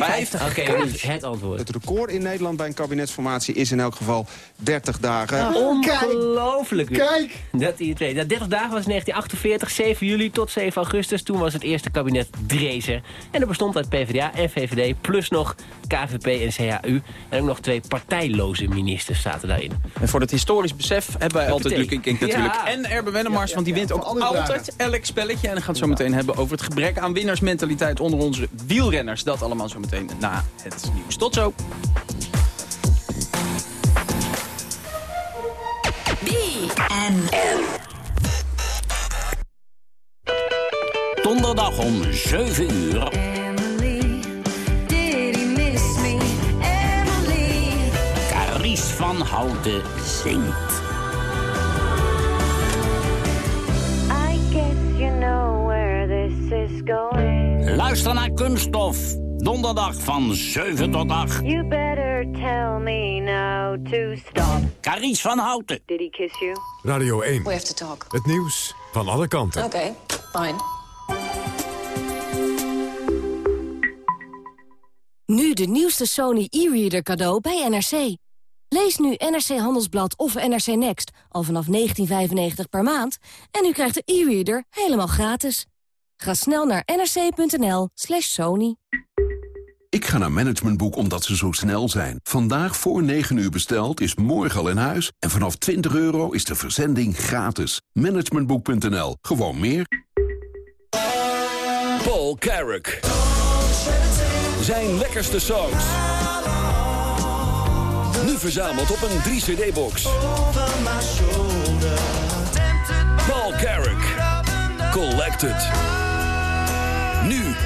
Oké, dus het antwoord. Het record in Nederland bij een kabinetsformatie is in elk geval 30 dagen. Ah, Ongelooflijk. Kijk! Dat hij het weet. Ja, 30 dagen was 1948, 7 juli tot 7 augustus. Toen was het eerste kabinet Drezer. En dat bestond uit PvdA en VVD, plus nog KVP en CHU. En ook nog twee partijloze ministers zaten daarin. En voor het historisch besef hebben wij altijd Luc. Kink natuurlijk. Ja. En Erben Wennemars, want die wint ook altijd elk spelletje. En dan het zo meteen hebben over het gebrek aan winnaarsmentaliteit onder onze wielrenners. Dat allemaal zo meteen na het nieuws. Tot zo. BNN. Donderdag om 7 uur. Caries van Houten zingt. Luister naar Kunststof. Donderdag van 7 tot 8. You better tell me now to stop. Caries van Houten. Did he kiss you? Radio 1. We have to talk. Het nieuws van alle kanten. Okay, fine. Nu de nieuwste Sony e-reader cadeau bij NRC. Lees nu NRC Handelsblad of NRC Next al vanaf 19,95 per maand... en u krijgt de e-reader helemaal gratis. Ga snel naar nrc.nl slash sony. Ik ga naar Managementboek omdat ze zo snel zijn. Vandaag voor 9 uur besteld is morgen al in huis... en vanaf 20 euro is de verzending gratis. Managementboek.nl. Gewoon meer. Paul Carrick. Zijn lekkerste songs. Nu verzameld op een 3-cd-box. Paul Carrick. Collected.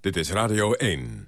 Dit is Radio 1.